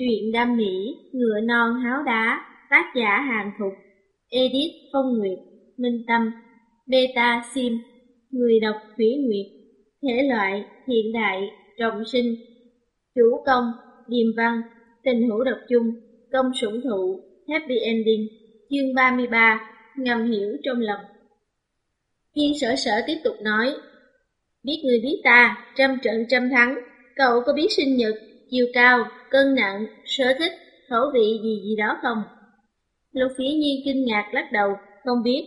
Truyện đam mỹ, ngựa non háo đá, tác giả hàng thục, edit phong nguyệt, minh tâm, beta sim, người đọc thủy nguyệt, thể loại hiện đại, trọng sinh, chủ công, điềm văn, tình hữu độc chung, công sủng thụ, happy ending, chương 33, ngầm hiểu trong lòng. Viên sở sở tiếp tục nói, biết người biết ta, trăm trận trăm thắng, cậu có biết sinh nhật, chiều cao, cân nặng, sở thích, khẩu vị gì gì đó không? Lục Phỉ Nhi kinh ngạc lắc đầu, không biết.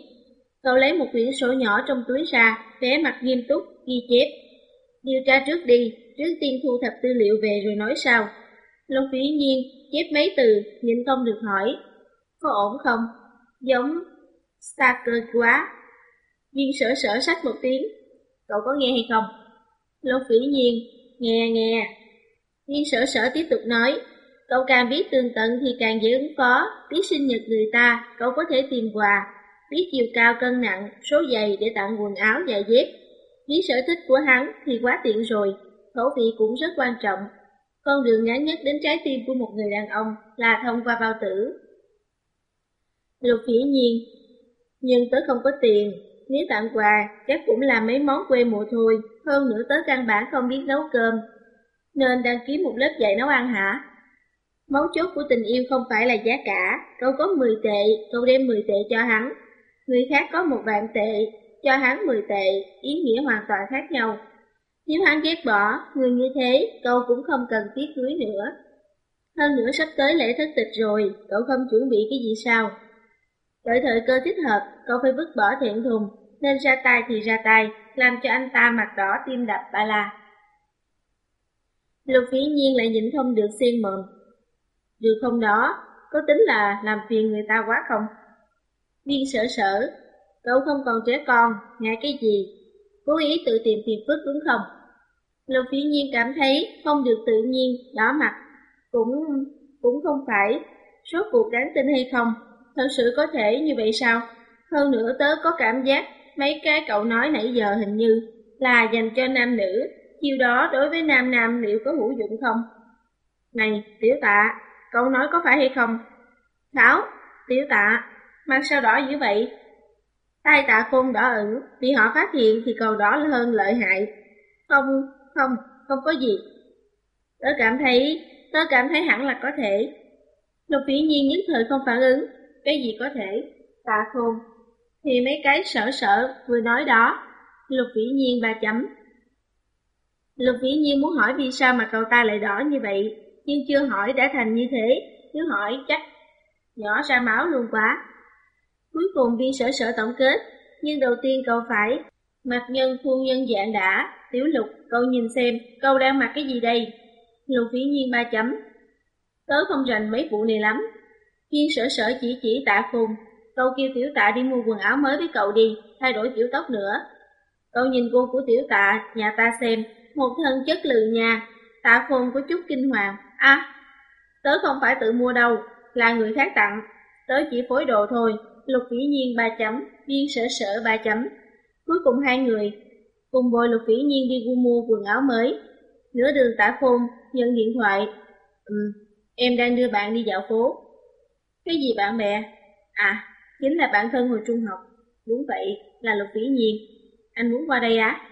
Cậu lấy một quyển sổ nhỏ trong túi ra, vẻ mặt nghiêm túc, ghi chép. Điều tra trước đi, trước tiên thu thập tư liệu về rồi nói sau Lục Phỉ Nhi chép mấy từ, nhịn không được hỏi. Có ổn không? Giống Stalker quá. Viên sở sở sách một tiếng. Cậu có nghe hay không? Lục phỉ nhiên, nghe nghe. Viên sở sở tiếp tục nói, cậu càng biết tường tận thì càng dễ ứng phó, biết sinh nhật người ta, cậu có thể tìm quà, biết chiều cao cân nặng, số giày để tặng quần áo và dép. Biết sở thích của hắn thì quá tiện rồi, khẩu vị cũng rất quan trọng. Con đường ngắn nhất đến trái tim của một người đàn ông là thông qua bao tử. Lục phỉ nhiên, nhưng tớ không có tiền, nếu tặng quà chắc cũng là mấy món quê mùa thôi, hơn nữa tớ căn bản không biết nấu cơm, nên đăng ký một lớp dạy nấu ăn hả? Mấu chốt của tình yêu không phải là giá cả, cậu có 10 tệ, cậu đem 10 tệ cho hắn. Người khác có một vạn tệ, cho hắn 10 tệ, ý nghĩa hoàn toàn khác nhau. Nếu hắn ghét bỏ, người như thế, cậu cũng không cần tiếc cưới nữa. Hơn nữa sắp tới lễ thất tịch rồi, cậu không chuẩn bị cái gì sao? Đợi thời cơ thích hợp, cậu phải vứt bỏ thẹn thùng, nên ra tay thì ra tay, làm cho anh ta mặt đỏ tim đập ba la. Lục Phi nhiên lại nhịn không được xiên mồm. Được không đó, có tính là làm phiền người ta quá không? Viên sở sở, cậu không còn trẻ con, ngại cái gì? Cố ý tự tìm phiền phức đúng không? Lục Phi nhiên cảm thấy không được tự nhiên, đỏ mặt. Cũng cũng không phải, số cuộc đáng tin hay không, thật sự có thể như vậy sao? Hơn nữa tớ có cảm giác mấy cái cậu nói nãy giờ hình như là dành cho nam nữ, chiêu đó đối với nam nam liệu có hữu dụng không? Này, tiểu tạ, cậu nói có phải hay không? Thảo, tiểu tạ, mặt sao đỏ dữ vậy? Tai tạ khôn đỏ ửng, bị họ phát hiện thì còn đỏ hơn lợi hại. Không, không, không có gì. Tớ cảm thấy, tớ cảm thấy hẳn là có thể. Lục phỉ nhiên nhất thời không phản ứng, cái gì có thể? Tạ khôn. Thì mấy cái sở sở vừa nói đó, lục vĩ nhiên ba chấm. Lục vĩ nhiên muốn hỏi vì sao mà cậu ta lại đỏ như vậy, nhưng chưa hỏi đã thành như thế, nếu hỏi chắc nhỏ ra máu luôn quá. Cuối cùng viên sở sở tổng kết, nhưng đầu tiên cậu phải mặc nhân phu nhân dạng đã, tiểu lục, cậu nhìn xem, cậu đang mặc cái gì đây? Lục vĩ nhiên ba chấm. Tớ không rành mấy vụ này lắm. Viên sở sở chỉ chỉ tạ khùng, cậu kêu tiểu tạ đi mua quần áo mới với cậu đi, thay đổi kiểu tóc nữa. Cậu nhìn cô của tiểu tạ, nhà ta xem, một thân chất lừ nhà, tạ khôn có chút kinh hoàng. À, tớ không phải tự mua đâu, là người khác tặng, tớ chỉ phối đồ thôi, lục vĩ nhiên ba chấm, viên sở sở ba chấm. Cuối cùng hai người, cùng bồi lục vĩ nhiên đi mua quần áo mới. Nửa đường tạ khôn, nhận điện thoại. Ừ, em đang đưa bạn đi dạo phố. Cái gì bạn bè? À, chính là bạn thân hồi trung học. Đúng vậy, là Lục Vĩ Nhiên. Anh muốn qua đây á?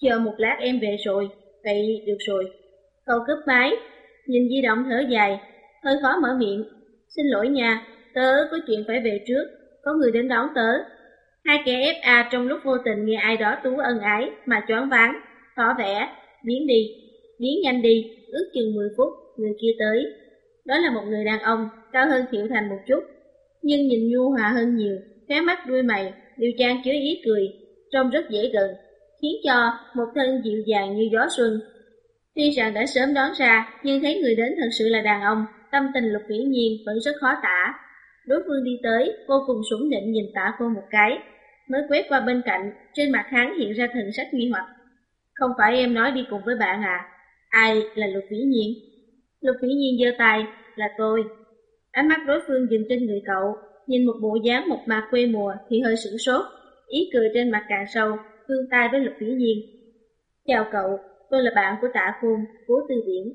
Chờ một lát em về rồi. Vậy được rồi. Cậu cướp máy, nhìn di động thở dài, hơi khó mở miệng. Xin lỗi nha, tớ có chuyện phải về trước, có người đến đón tớ. Hai kẻ FA trong lúc vô tình nghe ai đó tú ân ái mà choáng váng, tỏ vẻ, biến đi, biến nhanh đi, ước chừng 10 phút, người kia tới. Đó là một người đàn ông, cao hơn Thiệu Thành một chút, nhưng nhìn nhu hòa hơn nhiều, khóe mắt đuôi mày, điều trang chứa ý cười, trông rất dễ gần, khiến cho một thân dịu dàng như gió xuân. Tuy rằng đã sớm đón ra, nhưng thấy người đến thật sự là đàn ông, tâm tình lục vĩ nhiên vẫn rất khó tả. Đối phương đi tới, vô cùng sủng định nhìn tả cô một cái, mới quét qua bên cạnh, trên mặt hắn hiện ra thần sắc nghi hoặc. Không phải em nói đi cùng với bạn à? Ai là lục vĩ nhiên? Lục vĩ nhiên giơ tay, là tôi. Ánh mắt đối phương dừng trên người cậu, nhìn một bộ dáng một mạc quê mùa thì hơi sửng sốt, ý cười trên mặt càng sâu, vươn tay với lục vĩ nhiên. Chào cậu, tôi là bạn của tạ khôn, cố tư điển.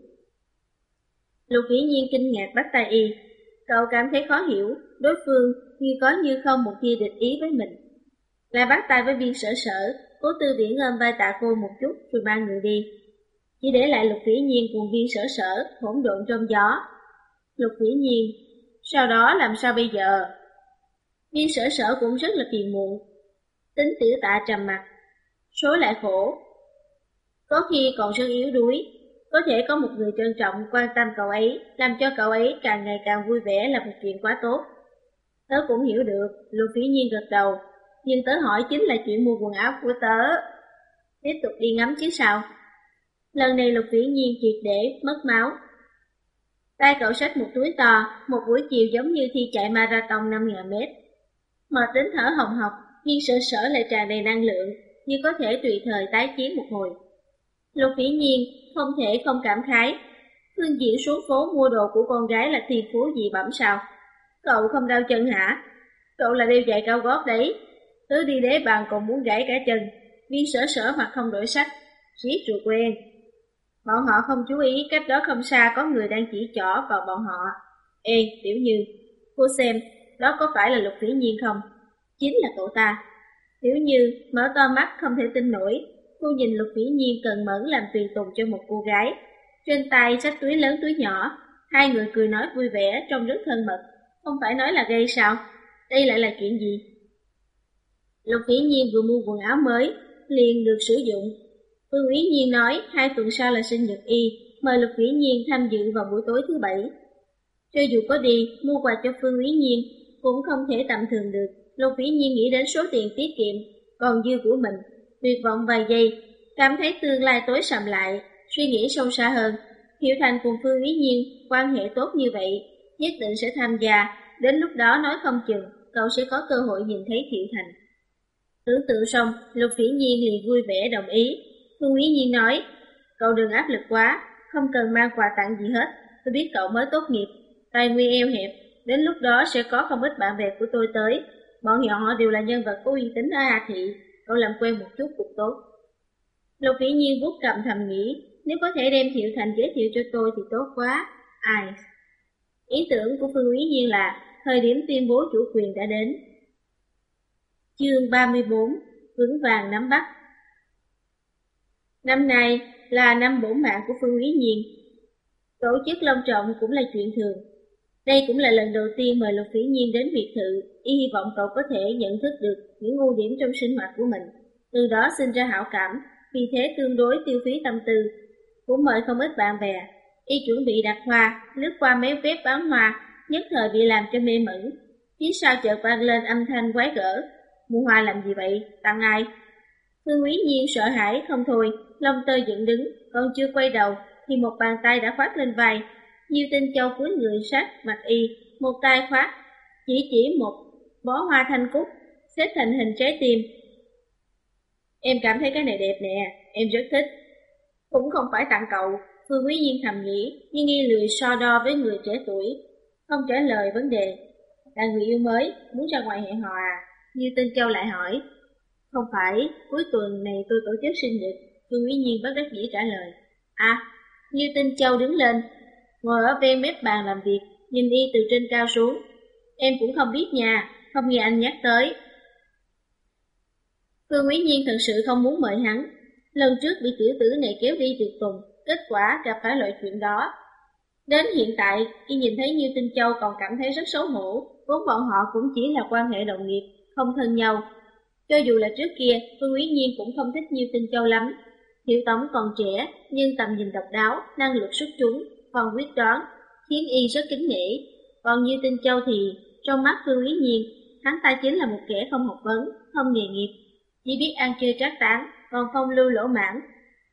Lục Vĩ Nhiên kinh ngạc bắt tay y. Cậu cảm thấy khó hiểu, đối phương như có như không một tia địch ý với mình. Là bắt tay với viên sở sở, cố tư viễn ôm vai tạ cô một chút rồi mang người đi. Chỉ để lại Lục Vĩ Nhiên cùng viên sở sở hỗn độn trong gió. Lục Vĩ Nhiên, sau đó làm sao bây giờ? Viên sở sở cũng rất là phiền muộn. Tính tiểu tạ trầm mặt, số lại khổ. Có khi còn rất yếu đuối, có thể có một người trân trọng, quan tâm cậu ấy, làm cho cậu ấy càng ngày càng vui vẻ là một chuyện quá tốt. Tớ cũng hiểu được, Lưu Phí Nhiên gật đầu, nhưng tớ hỏi chính là chuyện mua quần áo của tớ. Tiếp tục đi ngắm chứ sao? Lần này Lục Phỉ Nhiên triệt để mất máu. Tay cậu xách một túi to, một buổi chiều giống như thi chạy marathon 5.000 mét. Mệt đến thở hồng hộc, nhưng sợ sở lại tràn đầy năng lượng, như có thể tùy thời tái chiến một hồi. Lục Vĩ Nhiên không thể không cảm khái. Phương Diễn xuống phố mua đồ của con gái là thiên phú gì bẩm sao? Cậu không đau chân hả? Cậu là đeo giày cao gót đấy. Tứ đi đế bàn còn muốn gãy cả chân. Viên sở sở mà không đổi sách, riết rồi quen. Bọn họ không chú ý cách đó không xa có người đang chỉ trỏ vào bọn họ. Ê, Tiểu Như, cô xem, đó có phải là Lục Vĩ Nhiên không? Chính là cậu ta. Tiểu Như mở to mắt không thể tin nổi, Cô nhìn Lục Vĩ Nhiên cần mẫn làm tùy tùng cho một cô gái. Trên tay xách túi lớn túi nhỏ, hai người cười nói vui vẻ trông rất thân mật. Không phải nói là gây sao? Đây lại là chuyện gì? Lục Vĩ Nhiên vừa mua quần áo mới, liền được sử dụng. Phương Vĩ Nhiên nói hai tuần sau là sinh nhật y, mời Lục Vĩ Nhiên tham dự vào buổi tối thứ bảy. Cho dù có đi, mua quà cho Phương Vĩ Nhiên, cũng không thể tầm thường được. Lục Vĩ Nhiên nghĩ đến số tiền tiết kiệm, còn dư của mình tuyệt vọng vài giây, cảm thấy tương lai tối sầm lại, suy nghĩ sâu xa hơn. Hiểu Thành cùng Phương Ý Nhiên quan hệ tốt như vậy, nhất định sẽ tham gia, đến lúc đó nói không chừng, cậu sẽ có cơ hội nhìn thấy Thiệu Thành. Tưởng tượng xong, Lục Phỉ Nhiên liền vui vẻ đồng ý. Phương Ý Nhiên nói, cậu đừng áp lực quá, không cần mang quà tặng gì hết, tôi biết cậu mới tốt nghiệp, tài nguyên eo hẹp, đến lúc đó sẽ có không ít bạn bè của tôi tới, bọn họ đều là nhân vật có uy tín ở A Thị, cậu làm quen một chút cũng tốt. Lục Vĩ Nhiên vuốt cầm thầm nghĩ, nếu có thể đem Thiệu Thành giới thiệu cho tôi thì tốt quá. Ai? Ý tưởng của Phương Quý Nhiên là thời điểm tuyên bố chủ quyền đã đến. Chương 34 Vững vàng nắm bắt Năm nay là năm bổ mạng của Phương Quý Nhiên. Tổ chức long trọng cũng là chuyện thường. Đây cũng là lần đầu tiên mời Lục Phỉ Nhiên đến biệt thự, y hy vọng cậu có thể nhận thức được những ưu điểm trong sinh hoạt của mình, từ đó sinh ra hảo cảm, vì thế tương đối tiêu phí tâm tư. Cũng mời không ít bạn bè, y chuẩn bị đặt hoa, lướt qua mấy web bán hoa, nhất thời bị làm cho mê mẩn. Phía sau chợt vang lên âm thanh quái gở, mua hoa làm gì vậy, tặng ai? Phương Quý Nhiên sợ hãi không thôi, lông tơ dựng đứng, còn chưa quay đầu, thì một bàn tay đã khoát lên vai, Diêu Tinh Châu cúi người sát mặt y, một tay khoát, chỉ chỉ một bó hoa thanh cúc, xếp thành hình trái tim. Em cảm thấy cái này đẹp nè, em rất thích. Cũng không phải tặng cậu, Phương Quý Nhiên thầm nghĩ, nhưng nghi lười so đo với người trẻ tuổi, không trả lời vấn đề. Là người yêu mới, muốn ra ngoài hẹn hò à? Như Tinh Châu lại hỏi. Không phải, cuối tuần này tôi tổ chức sinh nhật, Phương Quý Nhiên bất đắc dĩ trả lời. À, Như Tinh Châu đứng lên, ngồi ở ven mép bàn làm việc, nhìn y từ trên cao xuống. Em cũng không biết nhà không nghe anh nhắc tới. Phương Quý Nhiên thật sự không muốn mời hắn. Lần trước bị tiểu tử này kéo đi tuyệt tùng, kết quả gặp phải loại chuyện đó. Đến hiện tại, y nhìn thấy nhiêu Tinh Châu còn cảm thấy rất xấu hổ, vốn bọn họ cũng chỉ là quan hệ đồng nghiệp, không thân nhau. Cho dù là trước kia, Phương Quý Nhiên cũng không thích nhiêu Tinh Châu lắm. Hiệu Tống còn trẻ, nhưng tầm nhìn độc đáo, năng lực xuất chúng, còn quyết đoán, khiến y rất kính nể. Còn như Tinh Châu thì, trong mắt Phương Lý Nhiên, hắn ta chính là một kẻ không học vấn, không nghề nghiệp, chỉ biết ăn chơi trác tán, còn phong lưu lỗ mãn,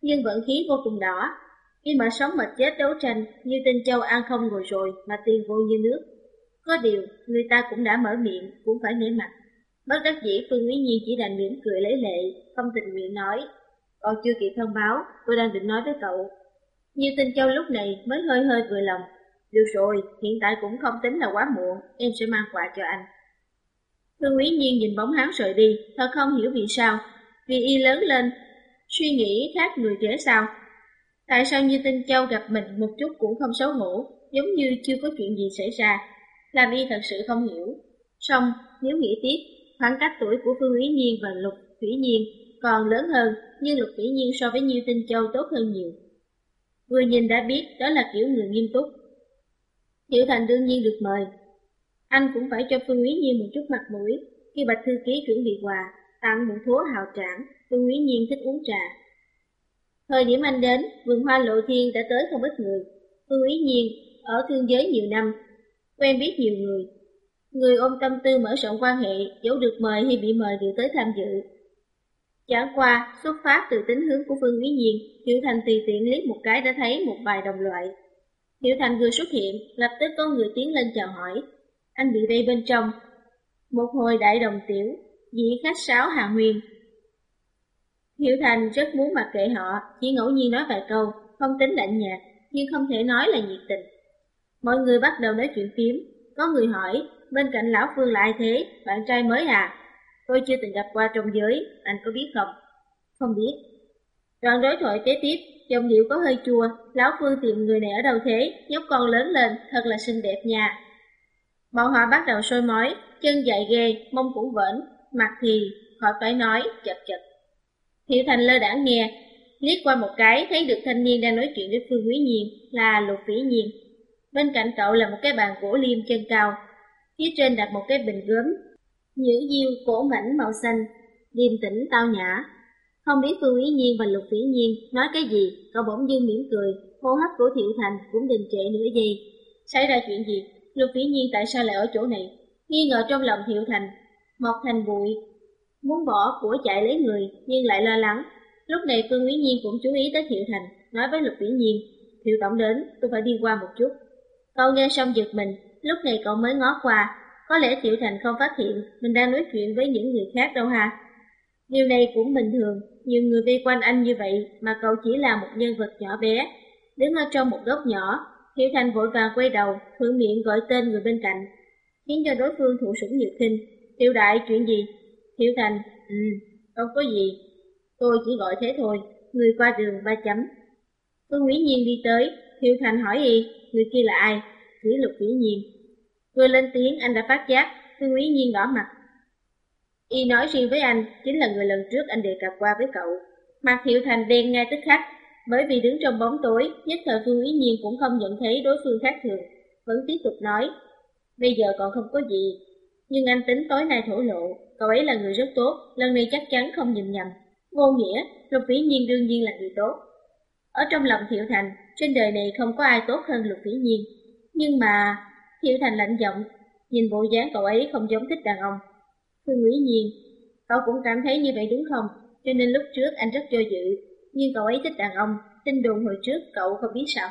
nhưng vận khí vô cùng đỏ. Khi mà sống mà chết đấu tranh, như Tinh Châu ăn không ngồi rồi mà tiền vô như nước. Có điều, người ta cũng đã mở miệng, cũng phải nể mặt. Bất đắc dĩ Phương Lý Nhiên chỉ đành mỉm cười lấy lệ, không tình nguyện nói. Còn chưa kịp thông báo, tôi đang định nói với cậu, như Tinh Châu lúc này mới hơi hơi vừa lòng. Được rồi, hiện tại cũng không tính là quá muộn, em sẽ mang quà cho anh. Thương Quý Nhiên nhìn bóng hắn rời đi, thật không hiểu vì sao. Vì y lớn lên, suy nghĩ khác người trẻ sao. Tại sao Như Tinh Châu gặp mình một chút cũng không xấu hổ, giống như chưa có chuyện gì xảy ra, làm y thật sự không hiểu. Xong, nếu nghĩ tiếp, khoảng cách tuổi của Phương quý Nhiên và Lục Thủy Nhiên còn lớn hơn, nhưng Lục Thủy Nhiên so với Nhiêu Tinh Châu tốt hơn nhiều. Vừa nhìn đã biết đó là kiểu người nghiêm túc. Tiểu Thành đương nhiên được mời. Anh cũng phải cho Phương Úy Nhiên một chút mặt mũi khi Bạch Thư Ký chuẩn bị quà, tặng một thố hào trảng, Phương Úy Nhiên thích uống trà. Thời điểm anh đến, vườn hoa lộ thiên đã tới không ít người. Phương Úy Nhiên ở thương giới nhiều năm, quen biết nhiều người. Người ôm tâm tư mở rộng quan hệ, dẫu được mời hay bị mời đều tới tham dự. Chẳng qua, xuất phát từ tính hướng của Phương quý Nhiên, Hiểu Thành tùy tiện liếc một cái đã thấy một vài đồng loại. Hiểu Thành vừa xuất hiện, lập tức có người tiến lên chào hỏi. Anh bị đây bên trong. Một hồi đại đồng tiểu, dĩ khách sáo Hà Nguyên. Hiểu Thành rất muốn mặc kệ họ, chỉ ngẫu nhiên nói vài câu, không tính lạnh nhạt, nhưng không thể nói là nhiệt tình. Mọi người bắt đầu nói chuyện phím, có người hỏi, bên cạnh lão Phương là ai thế, bạn trai mới à? Tôi chưa từng gặp qua trong giới, anh có biết không? Không biết. Đoạn đối thoại kế tiếp, giọng điệu có hơi chua, lão Phương tìm người này ở đâu thế, nhóc con lớn lên, thật là xinh đẹp nha. Bọn họ bắt đầu sôi mói, chân dài ghê, mông cũng vẫn, mặt thì, khỏi phải nói, chật chật. Hiệu Thành lơ đãng nghe, liếc qua một cái thấy được thanh niên đang nói chuyện với Phương Quý Nhiên là Lục Vĩ Nhiên. Bên cạnh cậu là một cái bàn gỗ liêm chân cao, phía trên đặt một cái bình gốm, nhữ diêu cổ mảnh màu xanh, điềm tĩnh tao nhã. Không biết Phương Quý Nhiên và Lục Vĩ Nhiên nói cái gì, cậu bỗng dưng mỉm cười, hô hấp của Thiệu Thành cũng đình trệ nửa giây. Xảy ra chuyện gì? Lục Vĩ Nhiên tại sao lại ở chỗ này? Nghi ngờ trong lòng Thiệu Thành, một thành bụi, muốn bỏ của chạy lấy người nhưng lại lo lắng. Lúc này Phương Quý Nhiên cũng chú ý tới Thiệu Thành, nói với Lục Vĩ Nhiên, Thiệu Tổng đến, tôi phải đi qua một chút. Cậu nghe xong giật mình, lúc này cậu mới ngó qua, có lẽ Tiểu Thành không phát hiện mình đang nói chuyện với những người khác đâu ha. Điều này cũng bình thường, nhiều người vây quanh anh như vậy mà cậu chỉ là một nhân vật nhỏ bé, đứng ở trong một góc nhỏ. Tiểu Thành vội vàng quay đầu, thuận miệng gọi tên người bên cạnh, khiến cho đối phương thụ sủng nhược kinh. Tiểu đại chuyện gì? Tiểu Thành, ừ, không có gì, tôi chỉ gọi thế thôi, người qua đường ba chấm. Phương Nguyễn Nhiên đi tới, Thiệu Thành hỏi y, người kia là ai? Chỉ lục Quý Nhiên. Vừa lên tiếng anh đã phát giác, Phương Quý Nhiên đỏ mặt. Y nói riêng với anh, chính là người lần trước anh đề cập qua với cậu. Mặt hiệu Thành đen ngay tức khắc, bởi vì đứng trong bóng tối, nhất thời Phương Quý Nhiên cũng không nhận thấy đối phương khác thường, vẫn tiếp tục nói. Bây giờ còn không có gì, nhưng anh tính tối nay thổ lộ, cậu ấy là người rất tốt, lần này chắc chắn không nhìn nhầm. Vô nghĩa, Lục Vĩ Nhiên đương nhiên là người tốt. Ở trong lòng Thiệu Thành, trên đời này không có ai tốt hơn Lục Vĩ Nhiên. Nhưng mà, Hiểu Thành lạnh giọng, nhìn bộ dáng cậu ấy không giống thích đàn ông. Phương Quý Nhiên, cậu cũng cảm thấy như vậy đúng không? Cho nên lúc trước anh rất do dự, nhưng cậu ấy thích đàn ông, tin đồn hồi trước cậu không biết sao.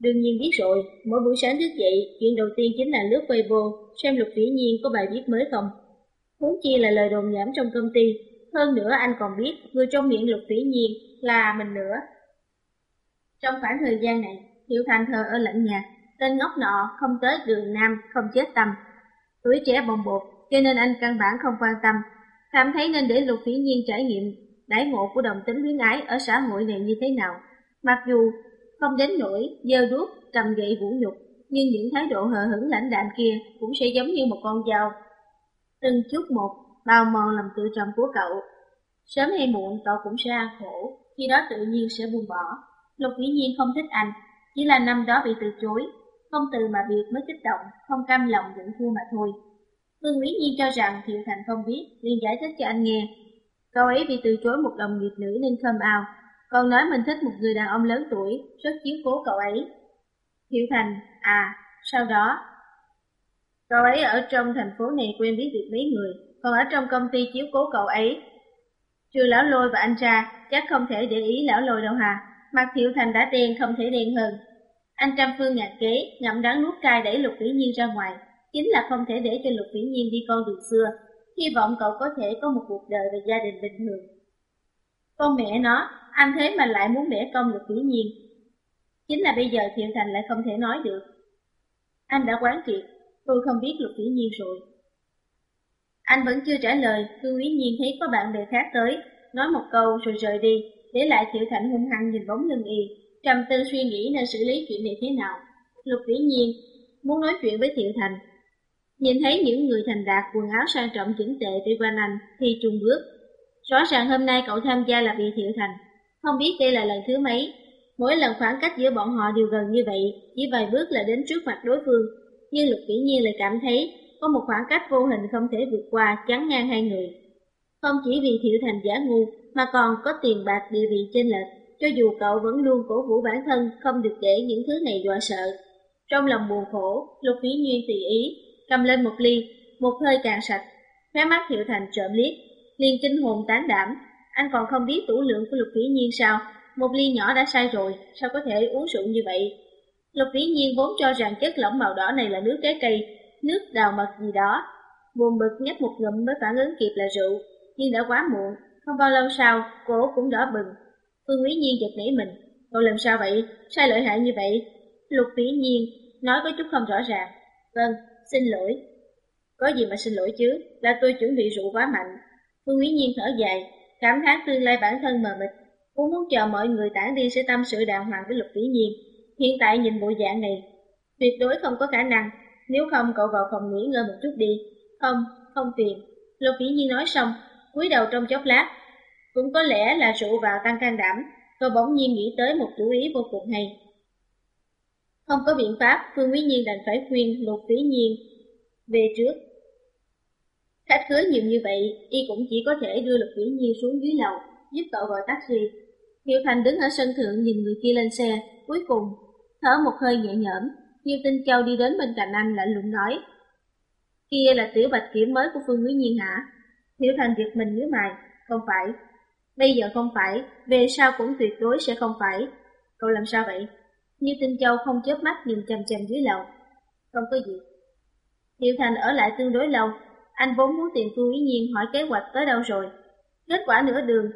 Đương nhiên biết rồi, mỗi buổi sáng thức dậy, chuyện đầu tiên chính là lướt Weibo, xem Lục Vĩ Nhiên có bài viết mới không. Huống chi là lời đồn nhảm trong công ty, hơn nữa anh còn biết người trong miệng Lục Vĩ Nhiên là mình nữa. Trong khoảng thời gian này, Hiệu Thành thờ ở lạnh nhà, tên ngốc nọ không tới đường Nam, không chết tâm. Tuổi trẻ bồng bột, cho nên anh căn bản không quan tâm, cảm thấy nên để Lục Vĩ Nhiên trải nghiệm đãi ngộ của đồng tính luyến ái ở xã hội này như thế nào. Mặc dù không đến nỗi dơ đuốc, cầm gậy vũ nhục, nhưng những thái độ hờ hững lãnh đạm kia cũng sẽ giống như một con dao. Từng chút một, bao mòn lòng tự trọng của cậu. Sớm hay muộn cậu cũng sẽ ăn khổ, khi đó tự nhiên sẽ buông bỏ. Lục dĩ nhiên không thích anh, chỉ là năm đó bị từ chối, không từ mà biệt mới kích động, không cam lòng nhận thua mà thôi. Vương Lý Nhiên cho rằng Thiệu Thành không biết, liền giải thích cho anh nghe. Cậu ấy bị từ chối một đồng nghiệp nữ nên khâm ao, còn nói mình thích một người đàn ông lớn tuổi, rất chiếu cố cậu ấy. Thiệu Thành, à, sau đó, cậu ấy ở trong thành phố này quen biết được mấy người, còn ở trong công ty chiếu cố cậu ấy. Trừ lão lôi và anh cha, chắc không thể để ý lão lôi đâu hà. Mặt Thiệu Thành đã đen không thể đen hơn. Anh trăm phương ngạc kế, ngậm đắng nuốt cay đẩy Lục Vĩ Nhiên ra ngoài, chính là không thể để cho Lục Vĩ Nhiên đi con đường xưa, hy vọng cậu có thể có một cuộc đời và gia đình bình thường. Con mẹ nó, anh thế mà lại muốn bẻ công Lục Vĩ Nhiên. Chính là bây giờ Thiệu Thành lại không thể nói được. Anh đã quán triệt, tôi không biết Lục Vĩ Nhiên rồi. Anh vẫn chưa trả lời, Phương Quý Nhiên thấy có bạn bè khác tới, nói một câu rồi rời đi, để lại Thiệu Thành hung hăng nhìn bóng lưng y, trầm tư suy nghĩ nên xử lý chuyện này thế nào. Lục Vĩ Nhiên muốn nói chuyện với Thiệu Thành. Nhìn thấy những người thành đạt quần áo sang trọng chỉnh tệ đi qua anh thì trùng bước. Rõ ràng hôm nay cậu tham gia là vì Thiệu Thành. Không biết đây là lần thứ mấy. Mỗi lần khoảng cách giữa bọn họ đều gần như vậy, chỉ vài bước là đến trước mặt đối phương. Nhưng Lục Vĩ Nhiên lại cảm thấy có một khoảng cách vô hình không thể vượt qua chắn ngang hai người. Không chỉ vì Thiệu Thành giả ngu mà còn có tiền bạc địa vị chênh lệch, cho dù cậu vẫn luôn cổ vũ bản thân không được để những thứ này dọa sợ. Trong lòng buồn khổ, Lục Vĩ Nhiên tùy ý, cầm lên một ly, một hơi cạn sạch, khóe mắt hiệu Thành trộm liếc, liền kinh hồn tán đảm, anh còn không biết tủ lượng của Lục Vĩ Nhiên sao, một ly nhỏ đã sai rồi, sao có thể uống rượu như vậy? Lục Vĩ Nhiên vốn cho rằng chất lỏng màu đỏ này là nước trái cây, nước đào mật gì đó. Buồn bực nhấp một ngụm mới phản ứng kịp là rượu, nhưng đã quá muộn, không bao lâu sau, cổ cũng đỏ bừng. Phương Quý Nhiên giật nảy mình, cậu làm sao vậy, sai lợi hại như vậy? Lục Vĩ Nhiên nói có chút không rõ ràng. Vâng, xin lỗi. Có gì mà xin lỗi chứ, là tôi chuẩn bị rượu quá mạnh. Phương Quý Nhiên thở dài, cảm thán tương lai bản thân mờ mịt, cũng muốn chờ mọi người tản đi sẽ tâm sự đàng hoàng với Lục Vĩ Nhiên. Hiện tại nhìn bộ dạng này, tuyệt đối không có khả năng, nếu không cậu vào phòng nghỉ ngơi một chút đi. Không, không phiền. Lục Vĩ Nhiên nói xong, cúi đầu trong chốc lát. Cũng có lẽ là rượu vào tăng can đảm, tôi bỗng nhiên nghĩ tới một chủ ý vô cùng hay. Không có biện pháp, Phương Quý Nhiên đành phải khuyên Lục Vĩ Nhiên về trước. Khách khứa nhiều như vậy, y cũng chỉ có thể đưa Lục Vĩ Nhiên xuống dưới lầu, giúp cậu gọi taxi. Hiệu Thành đứng ở sân thượng nhìn người kia lên xe, cuối cùng thở một hơi nhẹ nhõm, Diêu Tinh Châu đi đến bên cạnh anh lạnh lùng nói. Kia là tiểu bạch kiểm mới của Phương Quý Nhiên hả? Hiểu Thành giật mình nhớ mày, không phải. Bây giờ không phải, về sau cũng tuyệt đối sẽ không phải. Cậu làm sao vậy? Như Tinh Châu không chớp mắt nhìn chằm chằm dưới lầu. Không có gì. Hiệu Thành ở lại tương đối lâu, anh vốn muốn tìm Phương Ý Nhiên hỏi kế hoạch tới đâu rồi. Kết quả nửa đường,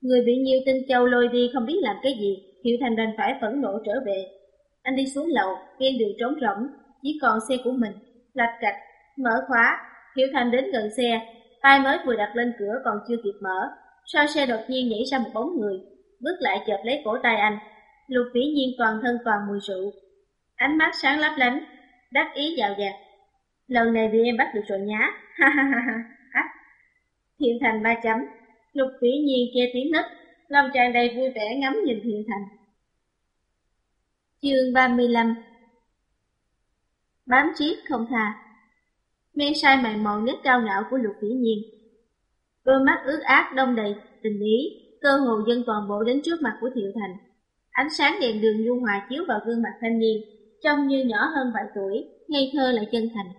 người bị Nhiêu Tinh Châu lôi đi không biết làm cái gì, Hiệu Thành đành phải phẫn nộ trở về. Anh đi xuống lầu, ven đường trống rỗng, chỉ còn xe của mình, lạch cạch, mở khóa. Hiệu Thành đến gần xe, tay mới vừa đặt lên cửa còn chưa kịp mở. Sau xe đột nhiên nhảy ra một bóng người, bước lại chợp lấy cổ tay anh. Lục vĩ nhiên toàn thân toàn mùi rượu. Ánh mắt sáng lấp lánh, đắc ý dạo dạt. Lần này vì em bắt được rồi nhá, ha ha ha ha, ha. Thiện Thành ba chấm, Lục vĩ nhiên che tiếng nấc, lòng tràn đầy vui vẻ ngắm nhìn Thiện Thành. Chương 35 Bám chiếc không thà Men sai mày mòn nét cao ngạo của lục vĩ nhiên Đôi mắt ướt át đông đầy tình ý Cơ hồ dân toàn bộ đến trước mặt của Thiệu Thành Ánh sáng đèn đường nhu hòa chiếu vào gương mặt thanh niên Trông như nhỏ hơn vài tuổi Ngây thơ lại chân thành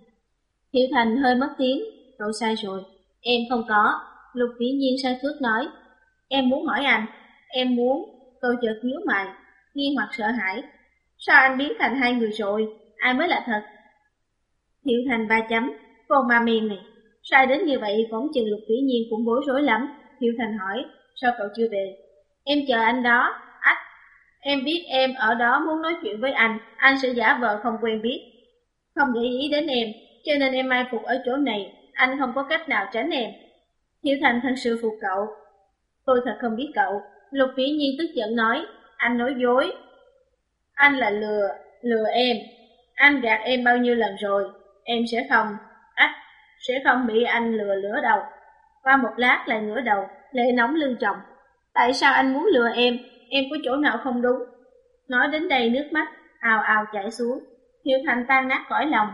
Thiệu Thành hơi mất tiếng Cậu sai rồi Em không có Lục vĩ nhiên sai suốt nói Em muốn hỏi anh Em muốn Cậu chợt nhíu mày Nghi hoặc sợ hãi Sao anh biến thành hai người rồi? Ai mới là thật? thiệu thành ba chấm, con ma miên này. Sai đến như vậy phóng chừng lục vĩ nhiên cũng bối rối lắm. Hiệu thành hỏi, sao cậu chưa về? Em chờ anh đó. Ách, em biết em ở đó muốn nói chuyện với anh, anh sẽ giả vờ không quen biết. Không để ý đến em, cho nên em mai phục ở chỗ này, anh không có cách nào tránh em. Hiệu thành thật sự phục cậu. Tôi thật không biết cậu. Lục vĩ nhiên tức giận nói, anh nói dối, anh là lừa, lừa em. Anh gạt em bao nhiêu lần rồi, em sẽ không, ách, sẽ không bị anh lừa lửa đầu. Qua một lát lại ngửa đầu, lệ nóng lưng chồng. Tại sao anh muốn lừa em, em có chỗ nào không đúng? Nói đến đây nước mắt, ào ào chảy xuống. Hiệu Thành tan nát cõi lòng.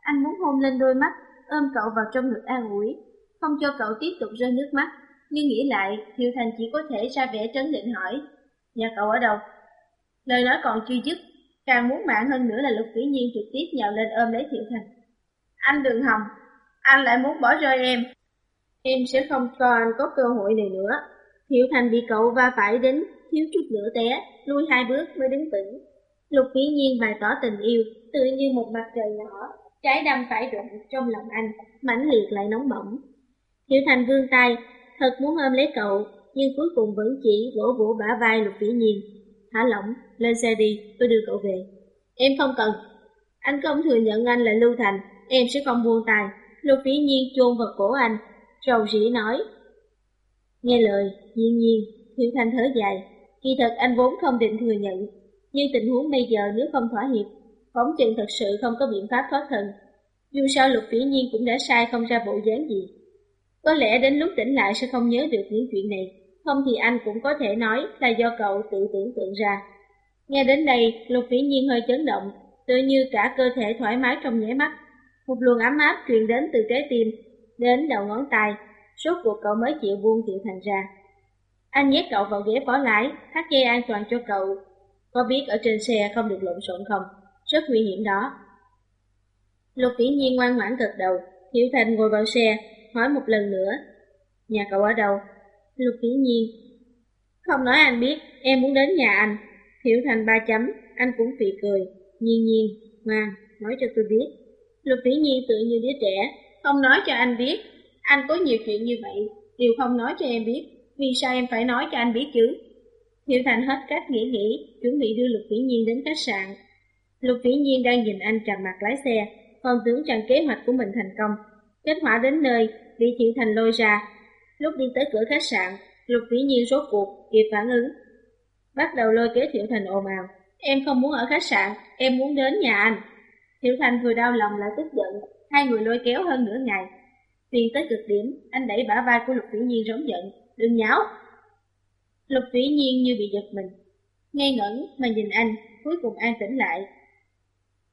Anh muốn hôn lên đôi mắt, ôm cậu vào trong ngực an ủi, không cho cậu tiếp tục rơi nước mắt. Nhưng nghĩ lại, Hiệu Thành chỉ có thể ra vẻ trấn định hỏi, nhà cậu ở đâu? Lời nói còn chưa dứt, càng muốn mạng hơn nữa là Lục Vĩ Nhiên trực tiếp nhào lên ôm lấy Thiệu Thành. Anh đừng hòng, anh lại muốn bỏ rơi em. Em sẽ không cho anh có cơ hội này nữa. Thiệu Thành bị cậu va phải đến, thiếu chút nữa té, lui hai bước mới đứng vững. Lục Vĩ Nhiên bày tỏ tình yêu, tự như một mặt trời nhỏ, trái đâm phải đụng trong lòng anh, mãnh liệt lại nóng bỏng. Thiệu Thành vươn tay, thật muốn ôm lấy cậu, nhưng cuối cùng vẫn chỉ vỗ vỗ bả vai Lục Vĩ Nhiên. Thả lỏng, lên xe đi, tôi đưa cậu về. Em không cần. Anh không thừa nhận anh là Lưu Thành, em sẽ không buông tay. Lục Vĩ Nhiên chôn vào cổ anh, rầu rĩ nói. Nghe lời, nhiên nhiên, Thiệu Thanh thở dài. Kỳ thật anh vốn không định thừa nhận, nhưng tình huống bây giờ nếu không thỏa hiệp, phóng chừng thật sự không có biện pháp thoát thân. Dù sao Lục Vĩ Nhiên cũng đã sai không ra bộ dáng gì. Có lẽ đến lúc tỉnh lại sẽ không nhớ được những chuyện này, không thì anh cũng có thể nói là do cậu tự tưởng tượng ra. Nghe đến đây, Lục Vĩ Nhiên hơi chấn động, tự như cả cơ thể thoải mái trong nháy mắt. Một luồng ấm áp truyền đến từ trái tim, đến đầu ngón tay, suốt cuộc cậu mới chịu buông Thiệu Thành ra. Anh nhét cậu vào ghế phó lái, thắt dây an toàn cho cậu. Có biết ở trên xe không được lộn xộn không? Rất nguy hiểm đó. Lục Vĩ Nhiên ngoan ngoãn gật đầu, Thiệu Thành ngồi vào xe, hỏi một lần nữa. Nhà cậu ở đâu? Lục Vĩ Nhiên. Không nói anh biết, em muốn đến nhà anh. Thiệu Thành ba chấm, anh cũng phì cười. Nhiên nhiên, ngoan, nói cho tôi biết. Lục Vĩ Nhi tự như đứa trẻ, không nói cho anh biết. Anh có nhiều chuyện như vậy, đều không nói cho em biết. Vì sao em phải nói cho anh biết chứ? Thiệu Thành hết cách nghĩ nghĩ, chuẩn bị đưa Lục Vĩ Nhiên đến khách sạn. Lục Vĩ Nhiên đang nhìn anh trầm mặt lái xe, còn tưởng rằng kế hoạch của mình thành công. Kết quả đến nơi, bị Thiệu Thành lôi ra. Lúc đi tới cửa khách sạn, Lục Vĩ Nhiên rốt cuộc, kịp phản ứng. Bắt đầu lôi kéo Thiệu Thành ồn ào. Em không muốn ở khách sạn, em muốn đến nhà anh. Tiểu Thành vừa đau lòng lại tức giận, hai người lôi kéo hơn nửa ngày. Phiền tới cực điểm, anh đẩy bả vai của Lục Vĩ Nhiên rống giận, đừng nháo. Lục Vĩ Nhiên như bị giật mình, ngây ngẩn mà nhìn anh, cuối cùng an tĩnh lại.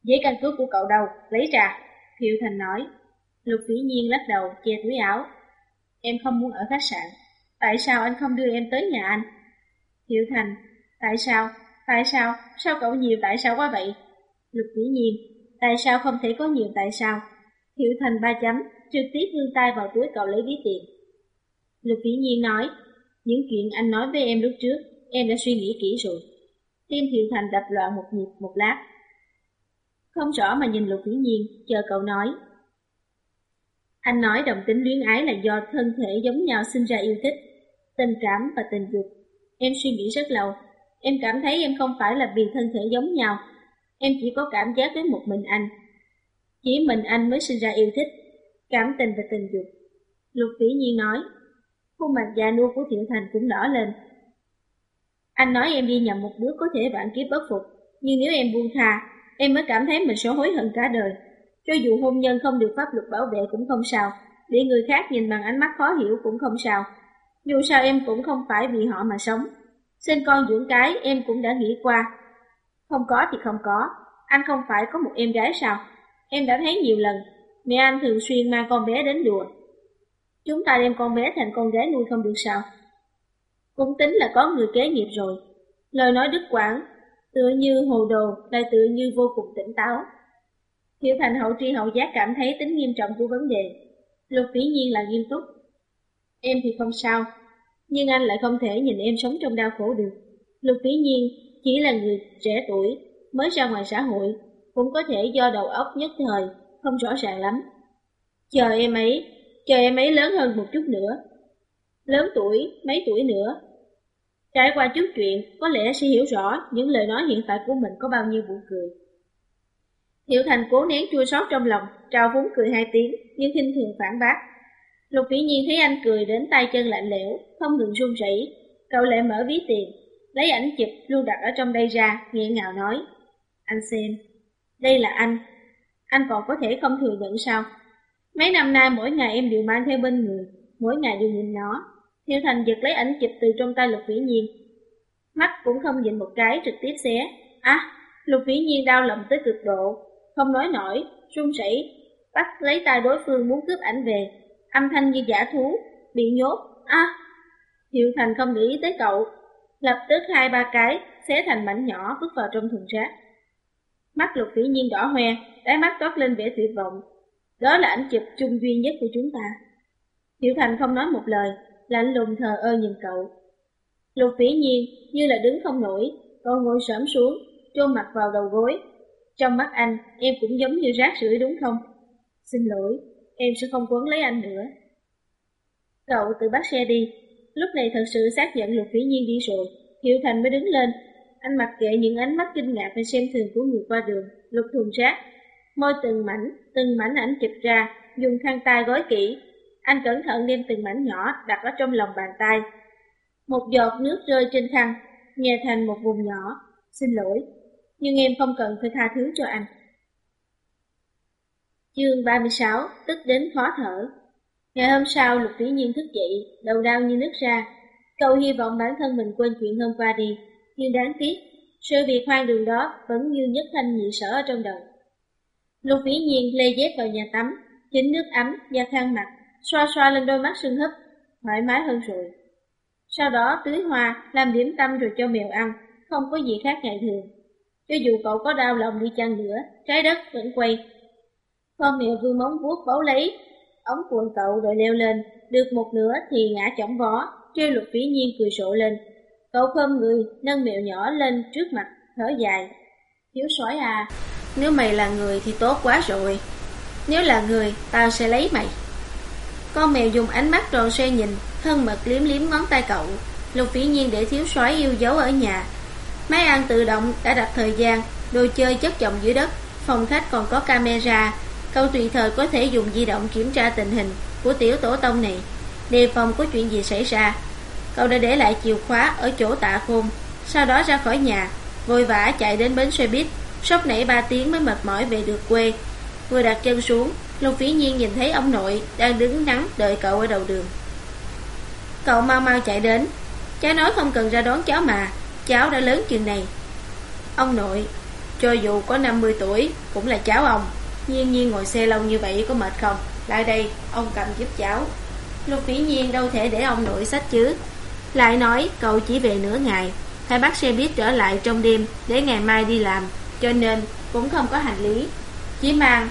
Giấy căn cước của cậu đâu, lấy ra, Thiệu Thành nói. Lục Vĩ Nhiên lắc đầu, che túi áo. Em không muốn ở khách sạn, tại sao anh không đưa em tới nhà anh? Thiệu Thành, tại sao, tại sao, sao cậu nhiều tại sao quá vậy? Lục Vĩ Nhiên, tại sao không thể có nhiều tại sao? Thiệu Thành ba chấm, trực tiếp vươn tay vào túi cậu lấy ví tiền. Lục Vĩ Nhiên nói, những chuyện anh nói với em lúc trước, em đã suy nghĩ kỹ rồi. Tim Thiệu Thành đập loạn một nhịp một lát. Không rõ mà nhìn Lục Vĩ Nhiên, chờ cậu nói. Anh nói đồng tính luyến ái là do thân thể giống nhau sinh ra yêu thích, tình cảm và tình dục. Em suy nghĩ rất lâu, em cảm thấy em không phải là vì thân thể giống nhau, em chỉ có cảm giác với một mình anh. Chỉ mình anh mới sinh ra yêu thích, cảm tình và tình dục. Lục Vĩ Nhiên nói, khuôn mặt già nua của Thiệu Thành cũng đỏ lên. Anh nói em đi nhầm một bước có thể vạn kiếp bất phục, nhưng nếu em buông tha, em mới cảm thấy mình sẽ hối hận cả đời. Cho dù hôn nhân không được pháp luật bảo vệ cũng không sao, để người khác nhìn bằng ánh mắt khó hiểu cũng không sao. Dù sao em cũng không phải vì họ mà sống. Sinh con dưỡng cái em cũng đã nghĩ qua. Không có thì không có, anh không phải có một em gái sao? Em đã thấy nhiều lần, mẹ anh thường xuyên mang con bé đến đùa. Chúng ta đem con bé thành con gái nuôi không được sao? Cũng tính là có người kế nghiệp rồi. Lời nói đứt quãng, tựa như hồ đồ, lại tựa như vô cùng tỉnh táo. thiếu Thành hậu tri hậu giác cảm thấy tính nghiêm trọng của vấn đề. Lục vĩ nhiên là nghiêm túc. Em thì không sao, nhưng anh lại không thể nhìn em sống trong đau khổ được. Lục vĩ nhiên chỉ là người trẻ tuổi, mới ra ngoài xã hội, cũng có thể do đầu óc nhất thời, không rõ ràng lắm. Chờ em ấy, chờ em ấy lớn hơn một chút nữa. Lớn tuổi, mấy tuổi nữa. Trải qua chút chuyện, có lẽ sẽ hiểu rõ những lời nói hiện tại của mình có bao nhiêu buồn cười. Hiệu Thành cố nén chua xót trong lòng, trao vốn cười hai tiếng, nhưng khinh thường phản bác. Lục Vĩ Nhiên thấy anh cười đến tay chân lạnh lẽo, không ngừng run rẩy, cậu lại mở ví tiền, lấy ảnh chụp luôn đặt ở trong đây ra, nghẹn ngào nói. Anh xem, đây là anh, anh còn có thể không thừa nhận sao? Mấy năm nay mỗi ngày em đều mang theo bên người, mỗi ngày đều nhìn nó. Hiệu Thành giật lấy ảnh chụp từ trong tay Lục Vĩ Nhiên. Mắt cũng không nhìn một cái trực tiếp xé. À, Lục Vĩ Nhiên đau lòng tới cực độ, không nói nổi, run rẩy, bắt lấy tay đối phương muốn cướp ảnh về, âm thanh như giả thú, bị nhốt, à, a Hiệu Thành không để ý tới cậu, lập tức hai ba cái, xé thành mảnh nhỏ vứt vào trong thùng rác. Mắt lục vĩ nhiên đỏ hoe, đáy mắt toát lên vẻ tuyệt vọng. Đó là ảnh chụp chung duy nhất của chúng ta. tiểu Thành không nói một lời, lạnh lùng thờ ơ nhìn cậu. Lục vĩ nhiên như là đứng không nổi, còn ngồi sõm xuống, chôn mặt vào đầu gối, trong mắt anh, em cũng giống như rác rưởi đúng không? Xin lỗi, em sẽ không quấn lấy anh nữa. Cậu tự bắt xe đi. Lúc này thật sự xác nhận Lục Vĩ Nhiên đi rồi. Hiệu Thành mới đứng lên. Anh mặc kệ những ánh mắt kinh ngạc và xem thường của người qua đường, lục thùng rác. Môi từng mảnh, từng mảnh ảnh chụp ra, dùng khăn tay gói kỹ. Anh cẩn thận đem từng mảnh nhỏ đặt ở trong lòng bàn tay. Một giọt nước rơi trên khăn, nhè thành một vùng nhỏ. Xin lỗi, nhưng em không cần phải tha thứ cho anh. Chương 36, tức đến khó thở. Ngày hôm sau, Lục Vĩ Nhiên thức dậy, đầu đau như nứt ra. Cậu hy vọng bản thân mình quên chuyện hôm qua đi, nhưng đáng tiếc, sự việc hoang đường đó vẫn như nhất thanh nhị sở ở trong đầu. Lục Vĩ Nhiên lê dép vào nhà tắm, chỉnh nước ấm, da khăn mặt, xoa xoa lên đôi mắt sưng húp, thoải mái hơn rồi. Sau đó tưới hoa, làm điểm tâm rồi cho mèo ăn, không có gì khác ngày thường. Cho dù cậu có đau lòng đi chăng nữa, trái đất vẫn quay. Con mèo vương móng vuốt bấu lấy, ống cuộn cậu rồi leo lên, được một nửa thì ngã chỏng vó, trêu lục phí nhiên cười sổ lên. Cậu khom người, nâng mèo nhỏ lên trước mặt, thở dài. Thiếu sói à, nếu mày là người thì tốt quá rồi. Nếu là người, tao sẽ lấy mày. Con mèo dùng ánh mắt tròn xoe nhìn, thân mật liếm liếm ngón tay cậu. Lục phí nhiên để thiếu sói yêu dấu ở nhà. Máy ăn tự động đã đặt thời gian, đồ chơi chất chồng dưới đất, phòng khách còn có camera. Cậu tùy thời có thể dùng di động kiểm tra tình hình của tiểu tổ tông này, đề phòng có chuyện gì xảy ra. Cậu đã để lại chìa khóa ở chỗ tạ khôn, sau đó ra khỏi nhà, vội vã chạy đến bến xe buýt, sốc nảy ba tiếng mới mệt mỏi về được quê. Vừa đặt chân xuống, Lục phí Nhiên nhìn thấy ông nội đang đứng nắng đợi cậu ở đầu đường. Cậu mau mau chạy đến, cháu nói không cần ra đón cháu mà, cháu đã lớn chừng này. Ông nội, cho dù có 50 tuổi, cũng là cháu ông. Nhiên nhiên ngồi xe lâu như vậy có mệt không? Lại đây, ông cầm giúp cháu. Lục Vĩ Nhiên đâu thể để ông nội sách chứ. Lại nói cậu chỉ về nửa ngày, phải bắt xe buýt trở lại trong đêm để ngày mai đi làm, cho nên cũng không có hành lý. Chỉ mang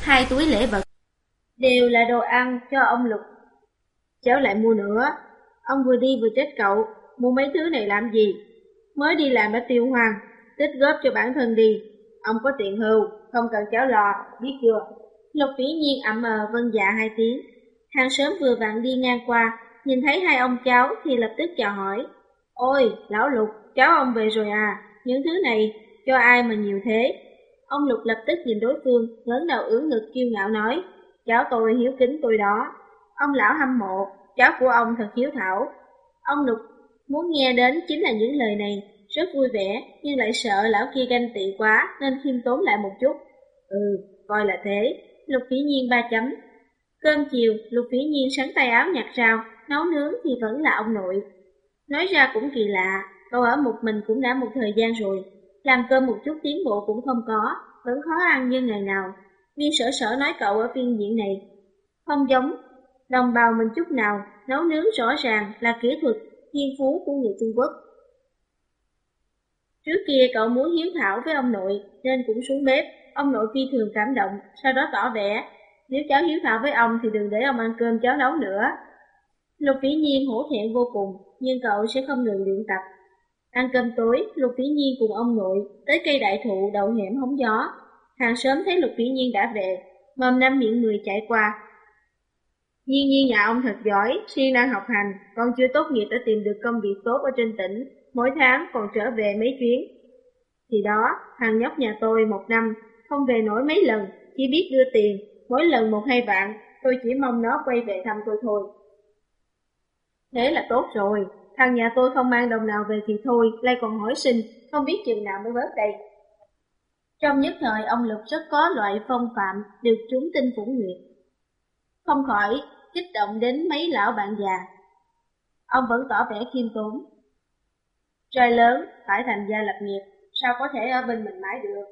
hai túi lễ vật. Đều là đồ ăn cho ông Lục. Cháu lại mua nữa. Ông vừa đi vừa trách cậu, mua mấy thứ này làm gì? Mới đi làm đã tiêu hoang, tích góp cho bản thân đi. Ông có tiền hưu, không cần cháu lo, biết chưa? Lục vĩ nhiên ậm mờ vân dạ hai tiếng. Hàng sớm vừa vặn đi ngang qua, nhìn thấy hai ông cháu thì lập tức chào hỏi. Ôi, lão Lục, cháu ông về rồi à, những thứ này cho ai mà nhiều thế? Ông Lục lập tức nhìn đối phương, ngẩng đầu ưỡn ngực kiêu ngạo nói, cháu tôi hiếu kính tôi đó. Ông lão hâm mộ, cháu của ông thật hiếu thảo. Ông Lục muốn nghe đến chính là những lời này, rất vui vẻ, nhưng lại sợ lão kia ganh tị quá nên khiêm tốn lại một chút. Ừ, coi là thế. Lục Phỉ Nhiên ba chấm. Cơm chiều, Lục Phỉ Nhiên sắn tay áo nhặt rau, nấu nướng thì vẫn là ông nội. Nói ra cũng kỳ lạ, cậu ở một mình cũng đã một thời gian rồi, làm cơm một chút tiến bộ cũng không có, vẫn khó ăn như ngày nào. Viên sở sở nói cậu ở phiên diện này, không giống đồng bào mình chút nào, nấu nướng rõ ràng là kỹ thuật thiên phú của người Trung Quốc. Trước kia cậu muốn hiếu thảo với ông nội nên cũng xuống bếp, ông nội phi thường cảm động, sau đó tỏ vẻ, nếu cháu hiếu thảo với ông thì đừng để ông ăn cơm cháu nấu nữa. Lục Vĩ Nhiên hổ thẹn vô cùng, nhưng cậu sẽ không ngừng luyện tập. Ăn cơm tối, Lục Vĩ Nhiên cùng ông nội tới cây đại thụ đầu hẻm hóng gió. Hàng sớm thấy Lục Vĩ Nhiên đã về, mầm năm miệng người chạy qua. Nhiên nhiên nhà ông thật giỏi, siêng năng học hành, con chưa tốt nghiệp đã tìm được công việc tốt ở trên tỉnh, mỗi tháng còn trở về mấy chuyến. Thì đó, thằng nhóc nhà tôi một năm, không về nổi mấy lần, chỉ biết đưa tiền, mỗi lần một hai vạn, tôi chỉ mong nó quay về thăm tôi thôi. Thế là tốt rồi, thằng nhà tôi không mang đồng nào về thì thôi, lại còn hỏi xin, không biết chừng nào mới bớt đây. Trong nhất thời ông Lục rất có loại phong phạm được chúng tin phủ nguyệt. Không khỏi kích động đến mấy lão bạn già. Ông vẫn tỏ vẻ khiêm tốn trai lớn, phải thành gia lập nghiệp, sao có thể ở bên mình mãi được.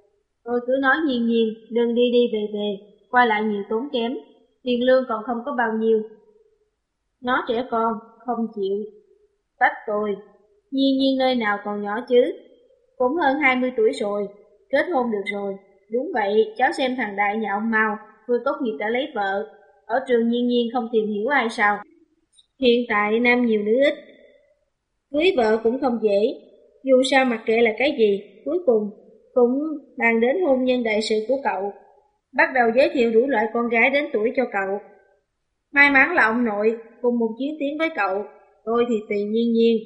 Tôi cứ nói nhiên nhiên, đừng đi đi về về, qua lại nhiều tốn kém, tiền lương còn không có bao nhiêu. Nó trẻ con, không chịu. Tách tôi, nhiên nhiên nơi nào còn nhỏ chứ, cũng hơn 20 tuổi rồi, kết hôn được rồi. Đúng vậy, cháu xem thằng đại nhà ông Mau, vừa tốt nghiệp đã lấy vợ, ở trường nhiên nhiên không tìm hiểu ai sao. Hiện tại nam nhiều nữ ít, cưới vợ cũng không dễ, dù sao mặc kệ là cái gì, cuối cùng cũng bàn đến hôn nhân đại sự của cậu. Bắt đầu giới thiệu đủ loại con gái đến tuổi cho cậu. May mắn là ông nội cùng một chiến tiến với cậu, tôi thì tùy nhiên nhiên,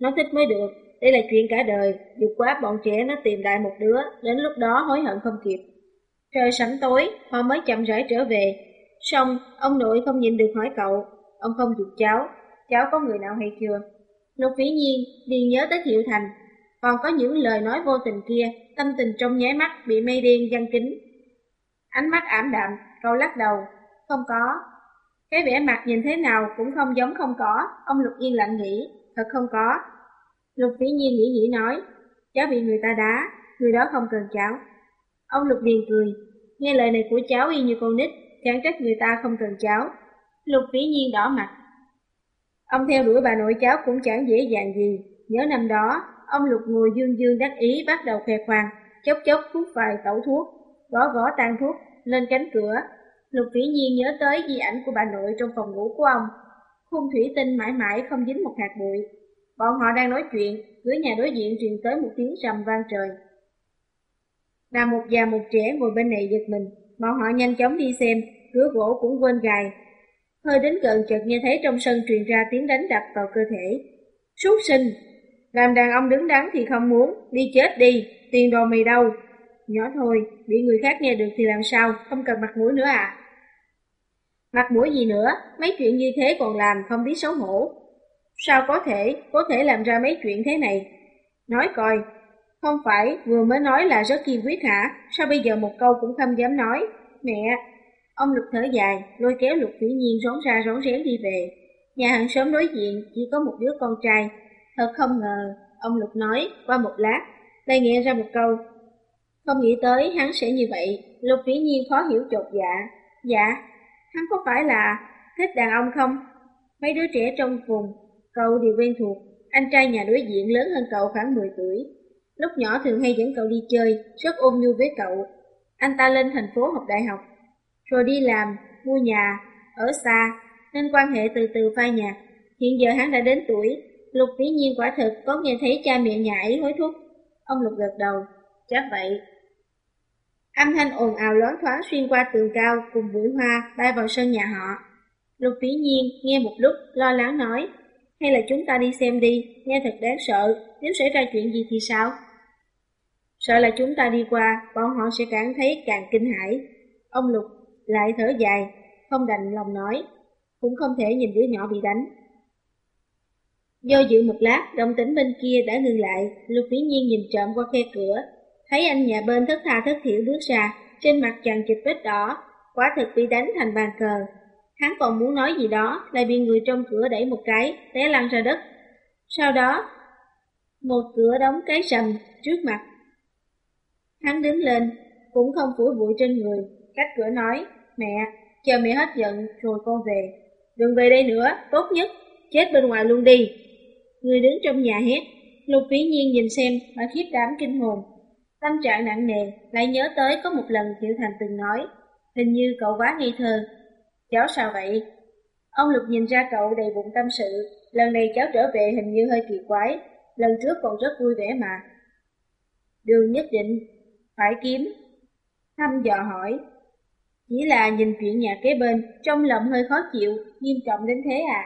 nó thích mới được, đây là chuyện cả đời, dục quá bọn trẻ nó tìm đại một đứa, đến lúc đó hối hận không kịp. Trời sẩm tối, họ mới chậm rãi trở về. Xong, ông nội không nhìn được hỏi cậu, ông không dục cháu, cháu có người nào hay chưa? Lục Vĩ Nhiên liền nhớ tới Thiệu Thành. còn có những lời nói vô tình kia, tâm tình trong nháy mắt bị mây đen giăng kính. Ánh mắt ảm đạm, cậu lắc đầu, không có. Cái vẻ mặt nhìn thế nào cũng không giống không có, ông Lục yên lạnh nghĩ, thật không có. Lục Vĩ Nhiên nghĩ nghĩ nói, cháu bị người ta đá, người đó không cần cháu. Ông Lục liền cười, nghe lời này của cháu y như con nít, chẳng trách người ta không cần cháu. Lục Vĩ Nhiên đỏ mặt. Ông theo đuổi bà nội cháu cũng chẳng dễ dàng gì, nhớ năm đó, ông Lục ngồi dương dương đắc ý bắt đầu khoe khoang, chốc chốc hút vài tẩu thuốc, gõ gõ tan thuốc lên cánh cửa. Lục Vĩ Nhiên nhớ tới di ảnh của bà nội trong phòng ngủ của ông. Khung thủy tinh mãi mãi không dính một hạt bụi. Bọn họ đang nói chuyện, cửa nhà đối diện truyền tới một tiếng rầm vang trời. Là một già một trẻ ngồi bên này giật mình, bọn họ nhanh chóng đi xem, cửa gỗ cũng quên gài. Hơi đến gần chợt nghe thấy trong sân truyền ra tiếng đánh đập vào cơ thể. Súc sinh! Làm đàn ông đứng đắn thì không muốn, đi chết đi, tiền đồ mày đâu. Nhỏ thôi, bị người khác nghe được thì làm sao, không cần mặt mũi nữa à. Mặt mũi gì nữa, mấy chuyện như thế còn làm không biết xấu hổ. Sao có thể, có thể làm ra mấy chuyện thế này? Nói coi, không phải vừa mới nói là rất kiên quyết hả? Sao bây giờ một câu cũng không dám nói? Mẹ! Ông Lục thở dài, lôi kéo Lục Vĩ Nhiên rón ra rón rén đi về. Nhà hàng xóm đối diện chỉ có một đứa con trai. Thật không ngờ, ông Lục nói qua một lát, lại nghe ra một câu. Không nghĩ tới hắn sẽ như vậy, Lục Vĩ Nhiên khó hiểu chột dạ. Dạ, hắn có phải là thích đàn ông không? Mấy đứa trẻ trong vùng, cậu đều quen thuộc. Anh trai nhà đối diện lớn hơn cậu khoảng 10 tuổi, Lúc nhỏ thường hay dẫn cậu đi chơi, rất ôm nhu với cậu. Anh ta lên thành phố học đại học, rồi đi làm, mua nhà, ở xa, nên quan hệ từ từ phai nhạt. Hiện giờ hắn đã đến tuổi, Lục Vĩ Nhiên quả thực có nghe thấy cha mẹ nhà ấy hối thúc. Ông Lục gật đầu, chắc vậy. Âm thanh ồn ào loáng thoáng xuyên qua tường cao cùng bụi hoa bay vào sân nhà họ. Lục Vĩ Nhiên nghe một lúc lo lắng nói, hay là chúng ta đi xem đi, nghe thật đáng sợ, nếu xảy ra chuyện gì thì sao? Sợ là chúng ta đi qua, bọn họ sẽ cảm thấy càng kinh hãi. Ông Lục lại thở dài, không đành lòng nói, cũng không thể nhìn đứa nhỏ bị đánh. Do dự một lát, đồng tính bên kia đã ngừng lại, Lục Vĩ Nhiên nhìn trộm qua khe cửa, thấy anh nhà bên thất tha thất thiểu bước ra, trên mặt chàng chịch vết đỏ, quả thực bị đánh thành bàn cờ. Hắn còn muốn nói gì đó, lại bị người trong cửa đẩy một cái, té lăn ra đất. Sau đó, một cửa đóng cái sầm trước mặt, Hắn đứng lên, cũng không phủi bụi trên người, cách cửa nói, mẹ, chờ mẹ hết giận rồi con về. Đừng về đây nữa, tốt nhất, chết bên ngoài luôn đi. Người đứng trong nhà hét, lục vĩ nhiên nhìn xem mà khiếp đám kinh hồn. Tâm trạng nặng nề, lại nhớ tới có một lần Thiệu Thành từng nói, hình như cậu quá ngây thơ. Cháu sao vậy? Ông Lục nhìn ra cậu đầy bụng tâm sự, lần này cháu trở về hình như hơi kỳ quái, lần trước còn rất vui vẻ mà. Đường nhất định phải kiếm. Thăm dò hỏi. Chỉ là nhìn chuyện nhà kế bên, trong lòng hơi khó chịu, nghiêm trọng đến thế à?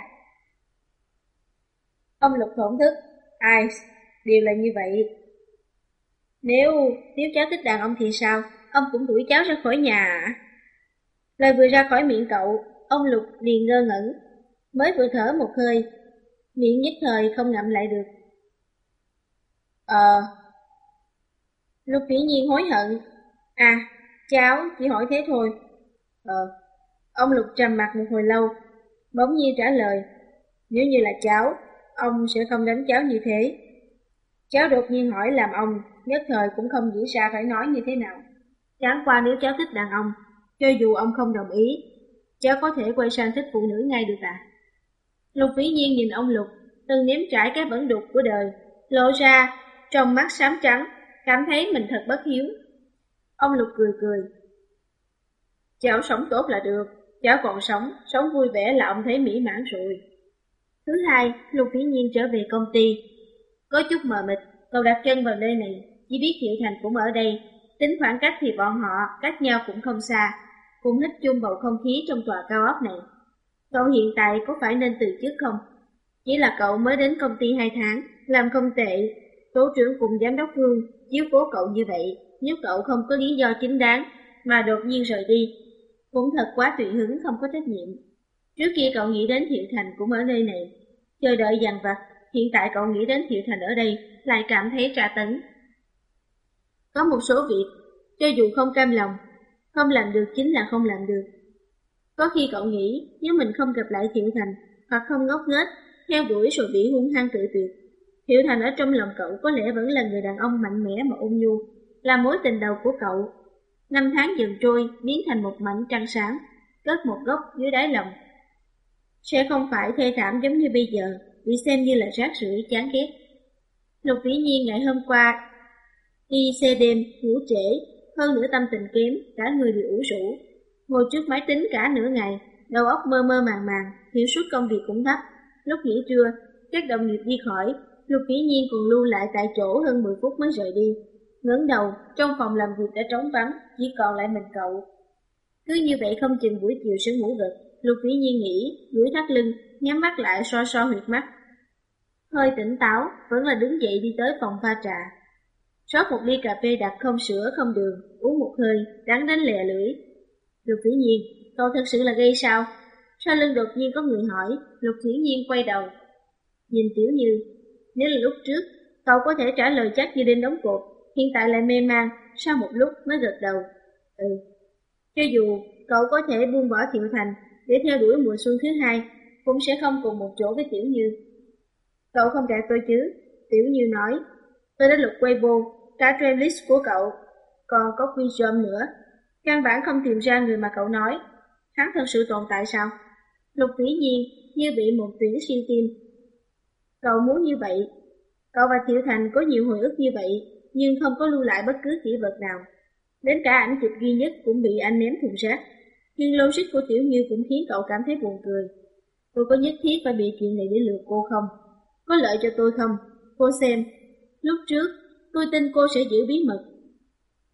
Ông Lục thổn thức, ai, đều là như vậy. Nếu, nếu cháu thích đàn ông thì sao? Ông cũng đuổi cháu ra khỏi nhà à? Lời vừa ra khỏi miệng cậu, ông Lục liền ngơ ngẩn, mới vừa thở một hơi, miệng nhất thời không ngậm lại được. Ờ, Lục Vĩ Nhiên hối hận. À, cháu chỉ hỏi thế thôi. Ờ, ông Lục trầm mặt một hồi lâu, bỗng nhiên trả lời. Nếu như là cháu, ông sẽ không đánh cháu như thế. Cháu đột nhiên hỏi làm ông, nhất thời cũng không nghĩ ra phải nói như thế nào. Chẳng qua nếu cháu thích đàn ông, cho dù ông không đồng ý, cháu có thể quay sang thích phụ nữ ngay được à? Lục Vĩ Nhiên nhìn ông Lục, từng nếm trải cái bẩn đục của đời, lộ ra trong mắt xám trắng cảm thấy mình thật bất hiếu. Ông Lục cười cười. Cháu sống tốt là được, cháu còn sống, sống vui vẻ là ông thấy mỹ mãn rồi. Thứ hai, Lục Vĩ Nhiên trở về công ty. Có chút mờ mịt, cậu đặt chân vào nơi này, chỉ biết triệu Thành cũng ở đây. Tính khoảng cách thì bọn họ cách nhau cũng không xa, cũng hít chung bầu không khí trong tòa cao ốc này. Cậu hiện tại có phải nên từ chức không? Chỉ là cậu mới đến công ty hai tháng, làm không tệ. Tổ trưởng cùng giám đốc hương chiếu cố cậu như vậy, nếu cậu không có lý do chính đáng mà đột nhiên rời đi, cũng thật quá tùy hứng không có trách nhiệm. Trước kia cậu nghĩ đến Thiệu Thành cũng ở nơi này, chờ đợi dằn vặt, hiện tại cậu nghĩ đến Thiệu Thành ở đây, lại cảm thấy tra tấn. Có một số việc, cho dù không cam lòng, không làm được chính là không làm được. Có khi cậu nghĩ nếu mình không gặp lại Thiệu Thành, hoặc không ngốc nghếch, theo đuổi rồi bị hung hăng tự tuyệt. Thiệu Thành ở trong lòng cậu có lẽ vẫn là người đàn ông mạnh mẽ mà ôn nhu, là mối tình đầu của cậu. Năm tháng dần trôi, biến thành một mảnh trăng sáng, cất một góc dưới đáy lòng. Sẽ không phải thê thảm giống như bây giờ, bị xem như là rác rưởi chán ghét. Lục Vĩ Nhiên ngày hôm qua đi xe đêm, ngủ trễ, hơn nữa tâm tình kém, cả người bị ủ rũ. Ngồi trước máy tính cả nửa ngày, đầu óc mơ mơ màng màng, hiệu suất công việc cũng thấp. Lúc nghỉ trưa, các đồng nghiệp đi khỏi, Lục Vĩ Nhiên còn lưu lại tại chỗ hơn 10 phút mới rời đi ngẩng đầu, trong phòng làm việc đã trống vắng, chỉ còn lại mình cậu. Cứ như vậy không chừng buổi chiều sẽ ngủ gật, Lục Vĩ Nhiên nghĩ, duỗi thắt lưng, nhắm mắt lại so so huyệt mắt. Hơi tỉnh táo, vẫn là đứng dậy đi tới phòng pha trà. Rót một ly cà phê đặc không sữa không đường, uống một hơi, đắng đánh lè lưỡi. Lục Vĩ Nhiên, cậu thật sự là gây sao? Sau lưng đột nhiên có người hỏi, Lục Vĩ Nhiên quay đầu. Nhìn Tiểu Như, nếu là lúc trước, cậu có thể trả lời chắc như đinh đóng cột, hiện tại lại mê man, sau một lúc mới gật đầu. Ừ, cho dù cậu có thể buông bỏ Thiệu Thành để theo đuổi mùa xuân thứ hai, cũng sẽ không cùng một chỗ với Tiểu Như. Cậu không gạt tôi chứ? Tiểu Như nói. Tôi đã lục Weibo, cả playlist của cậu, còn có Quizom nữa. Căn bản không tìm ra người mà cậu nói. Hắn thật sự tồn tại sao? Lục Vĩ Nhiên như bị một tuyển siêu tim. Cậu muốn như vậy. Cậu và Thiệu Thành có nhiều hồi ức như vậy, nhưng không có lưu lại bất cứ kỷ vật nào. Đến cả ảnh chụp duy nhất cũng bị anh ném thùng rác. Nhưng logic của Tiểu Như cũng khiến cậu cảm thấy buồn cười. Tôi có nhất thiết phải bị chuyện này để lừa cô không? Có lợi cho tôi không? Cô xem. Lúc trước, tôi tin cô sẽ giữ bí mật.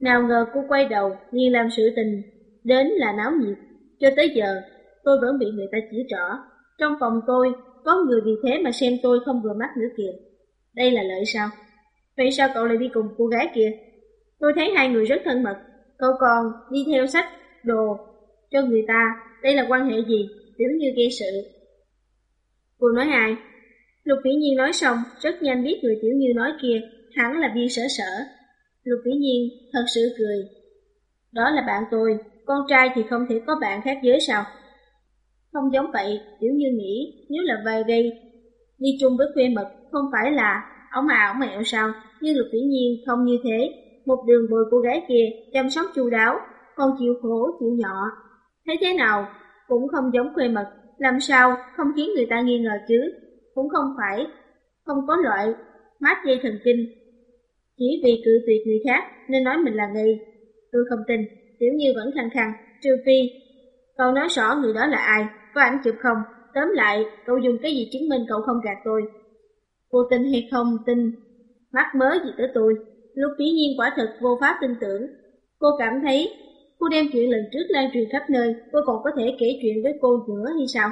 Nào ngờ cô quay đầu, nghiêng làm sự tình, đến là náo nhiệt. Cho tới giờ, tôi vẫn bị người ta chỉ trỏ. Trong phòng tôi, có người vì thế mà xem tôi không vừa mắt nữa kìa. Đây là lợi sao? Vậy sao cậu lại đi cùng cô gái kia? Tôi thấy hai người rất thân mật. Cậu còn đi theo sách, đồ cho người ta. Đây là quan hệ gì? Tiểu như gây sự. Cô nói ai? Lục Vĩ Nhiên nói xong, rất nhanh biết người Tiểu Như nói kia, hẳn là viên sở sở. Lục Vĩ Nhiên thật sự cười. Đó là bạn tôi, con trai thì không thể có bạn khác giới sao? Không giống vậy, Tiểu Như nghĩ, nếu là về đây, đi chung với quê mật, không phải là ống à ống mẹo sao? Nhưng Lục Vĩ Nhiên không như thế, một đường bồi cô gái kia, chăm sóc chu đáo, còn chịu khổ, chịu nhỏ Thấy thế nào, cũng không giống khuê mật, làm sao không khiến người ta nghi ngờ chứ? Cũng không phải, không có loại mát dây thần kinh. Chỉ vì cự tuyệt người khác nên nói mình là nghi. Tôi không tin, Tiểu Như vẫn khăng khăng, trừ phi. Cậu nói rõ người đó là ai, có ảnh chụp không? Tóm lại, cậu dùng cái gì chứng minh cậu không gạt tôi? Cô tin hay không tin, mắc mớ gì tới tôi? Lúc dĩ nhiên quả thật vô pháp tin tưởng. Cô cảm thấy cô đem chuyện lần trước lan truyền khắp nơi, cô còn có thể kể chuyện với cô nữa hay sao?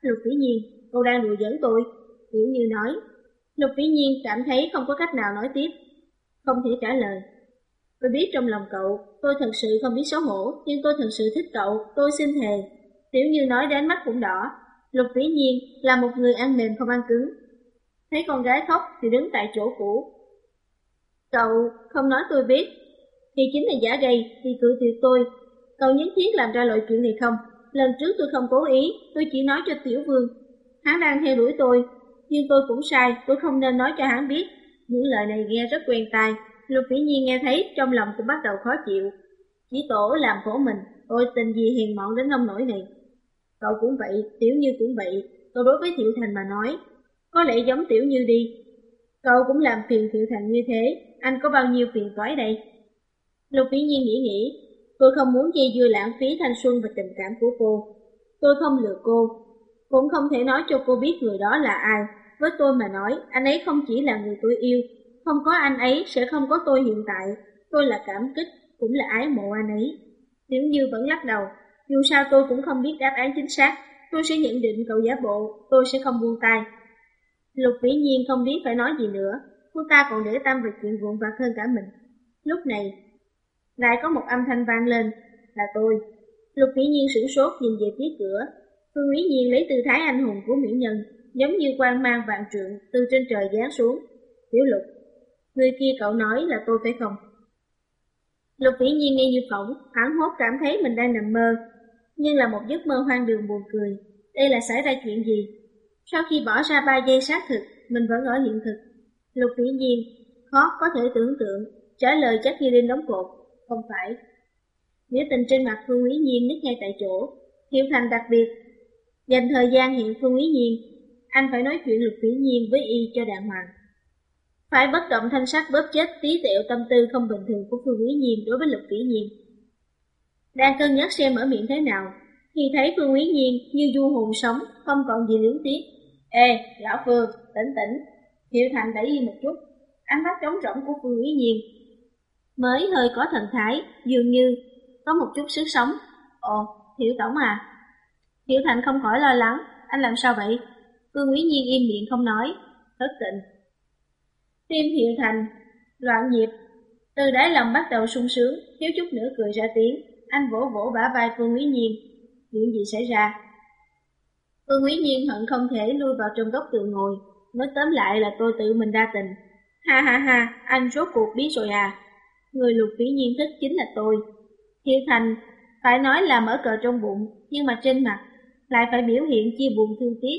Lục dĩ nhiên, cô đang đùa giỡn tôi. Tiểu Như nói. Lục dĩ nhiên cảm thấy không có cách nào nói tiếp. Không thể trả lời. Tôi biết trong lòng cậu, tôi thật sự không biết xấu hổ, nhưng tôi thật sự thích cậu, tôi xin thề. Tiểu Như nói đến mắt cũng đỏ. Lục vĩ nhiên là một người ăn mềm không ăn cứng. Thấy con gái khóc thì đứng tại chỗ cũ, Cậu không nói tôi biết, thì chính là giả gầy thì cự tuyệt tôi. Cậu nhất thiết làm ra loại chuyện này không? Lần trước tôi không cố ý, tôi chỉ nói cho Tiểu Vương. Hắn đang theo đuổi tôi, nhưng tôi cũng sai, tôi không nên nói cho hắn biết. Những lời này nghe rất quen tai, Lục Vĩ Nhiên nghe thấy trong lòng cũng bắt đầu khó chịu. Chỉ tổ làm khổ mình, tôi tình gì hiền mọn đến nông nổi này. Cậu cũng vậy, Tiểu Như cũng vậy, tôi đối với Thiệu Thành mà nói, có lẽ giống Tiểu Như đi. Cậu cũng làm phiền Thiệu Thành như thế, anh có bao nhiêu phiền toái đây? Lục Vĩ Nhiên nghĩ nghĩ, tôi không muốn dây dưa lãng phí thanh xuân và tình cảm của cô. Tôi không lừa cô, cũng không thể nói cho cô biết người đó là ai. Với tôi mà nói, anh ấy không chỉ là người tôi yêu, không có anh ấy sẽ không có tôi hiện tại. Tôi là cảm kích, cũng là ái mộ anh ấy. Tiểu Như vẫn lắc đầu, dù sao tôi cũng không biết đáp án chính xác. Tôi sẽ nhận định cậu giả bộ, tôi sẽ không buông tay. Lục Vĩ Nhiên không biết phải nói gì nữa, cô ta còn để tâm về chuyện vụn vặt hơn cả mình. Lúc này, lại có một âm thanh vang lên, là tôi. Lục Vĩ Nhiên sửng sốt nhìn về phía cửa, Phương Vĩ Nhiên lấy tư thái anh hùng của mỹ nhân, giống như quang mang vạn trượng từ trên trời giáng xuống. Tiểu lục, người kia cậu nói là tôi phải không? Lục vĩ nhiên nghe như phỏng, hoảng hốt cảm thấy mình đang nằm mơ, nhưng là một giấc mơ hoang đường buồn cười. Đây là xảy ra chuyện gì? Sau khi bỏ ra ba giây xác thực, mình vẫn ở hiện thực. Lục vĩ nhiên, khó có thể tưởng tượng, trả lời chắc như đinh đóng cột, không phải. nghĩa tình trên mặt Phương Quý Nhiên nứt ngay tại chỗ, Hiệu Thành đặc biệt, dành thời gian hiện Phương Quý Nhiên, anh phải nói chuyện Lục Vĩ Nhiên với y cho đàng hoàng. Phải bất động thanh sắc bóp chết tí tẹo tâm tư không bình thường của Phương Quý Nhiên đối với Lục Vĩ Nhiên. Đang cân nhắc xem mở miệng thế nào, thì thấy Phương Quý Nhiên như du hồn sống, không còn gì lưỡng tiếc. Ê, lão Phương, tỉnh tỉnh. Hiệu Thành đẩy đi một chút, ánh mắt trống rỗng của Phương Quý Nhiên. Mới hơi có thần thái, dường như có một chút sức sống. Ồ, Hiểu Tổng à? Hiểu Thành không khỏi lo lắng, anh làm sao vậy? Phương Quý Nhiên im miệng không nói, thất tịnh. Tim Hiểu Thành, loạn nhịp, từ đáy lòng bắt đầu sung sướng, thiếu chút nữa cười ra tiếng, anh vỗ vỗ bả vai Phương Quý Nhiên. Chuyện gì xảy ra? Phương Quý Nhiên hận không thể lui vào trong góc tự ngồi, nói tóm lại là tôi tự mình đa tình. Ha ha ha, anh rốt cuộc biết rồi à? Người lục vĩ nhiên thích chính là tôi. Thiệu Thành phải nói là mở cờ trong bụng, nhưng mà trên mặt lại phải biểu hiện chia buồn thương tiếc,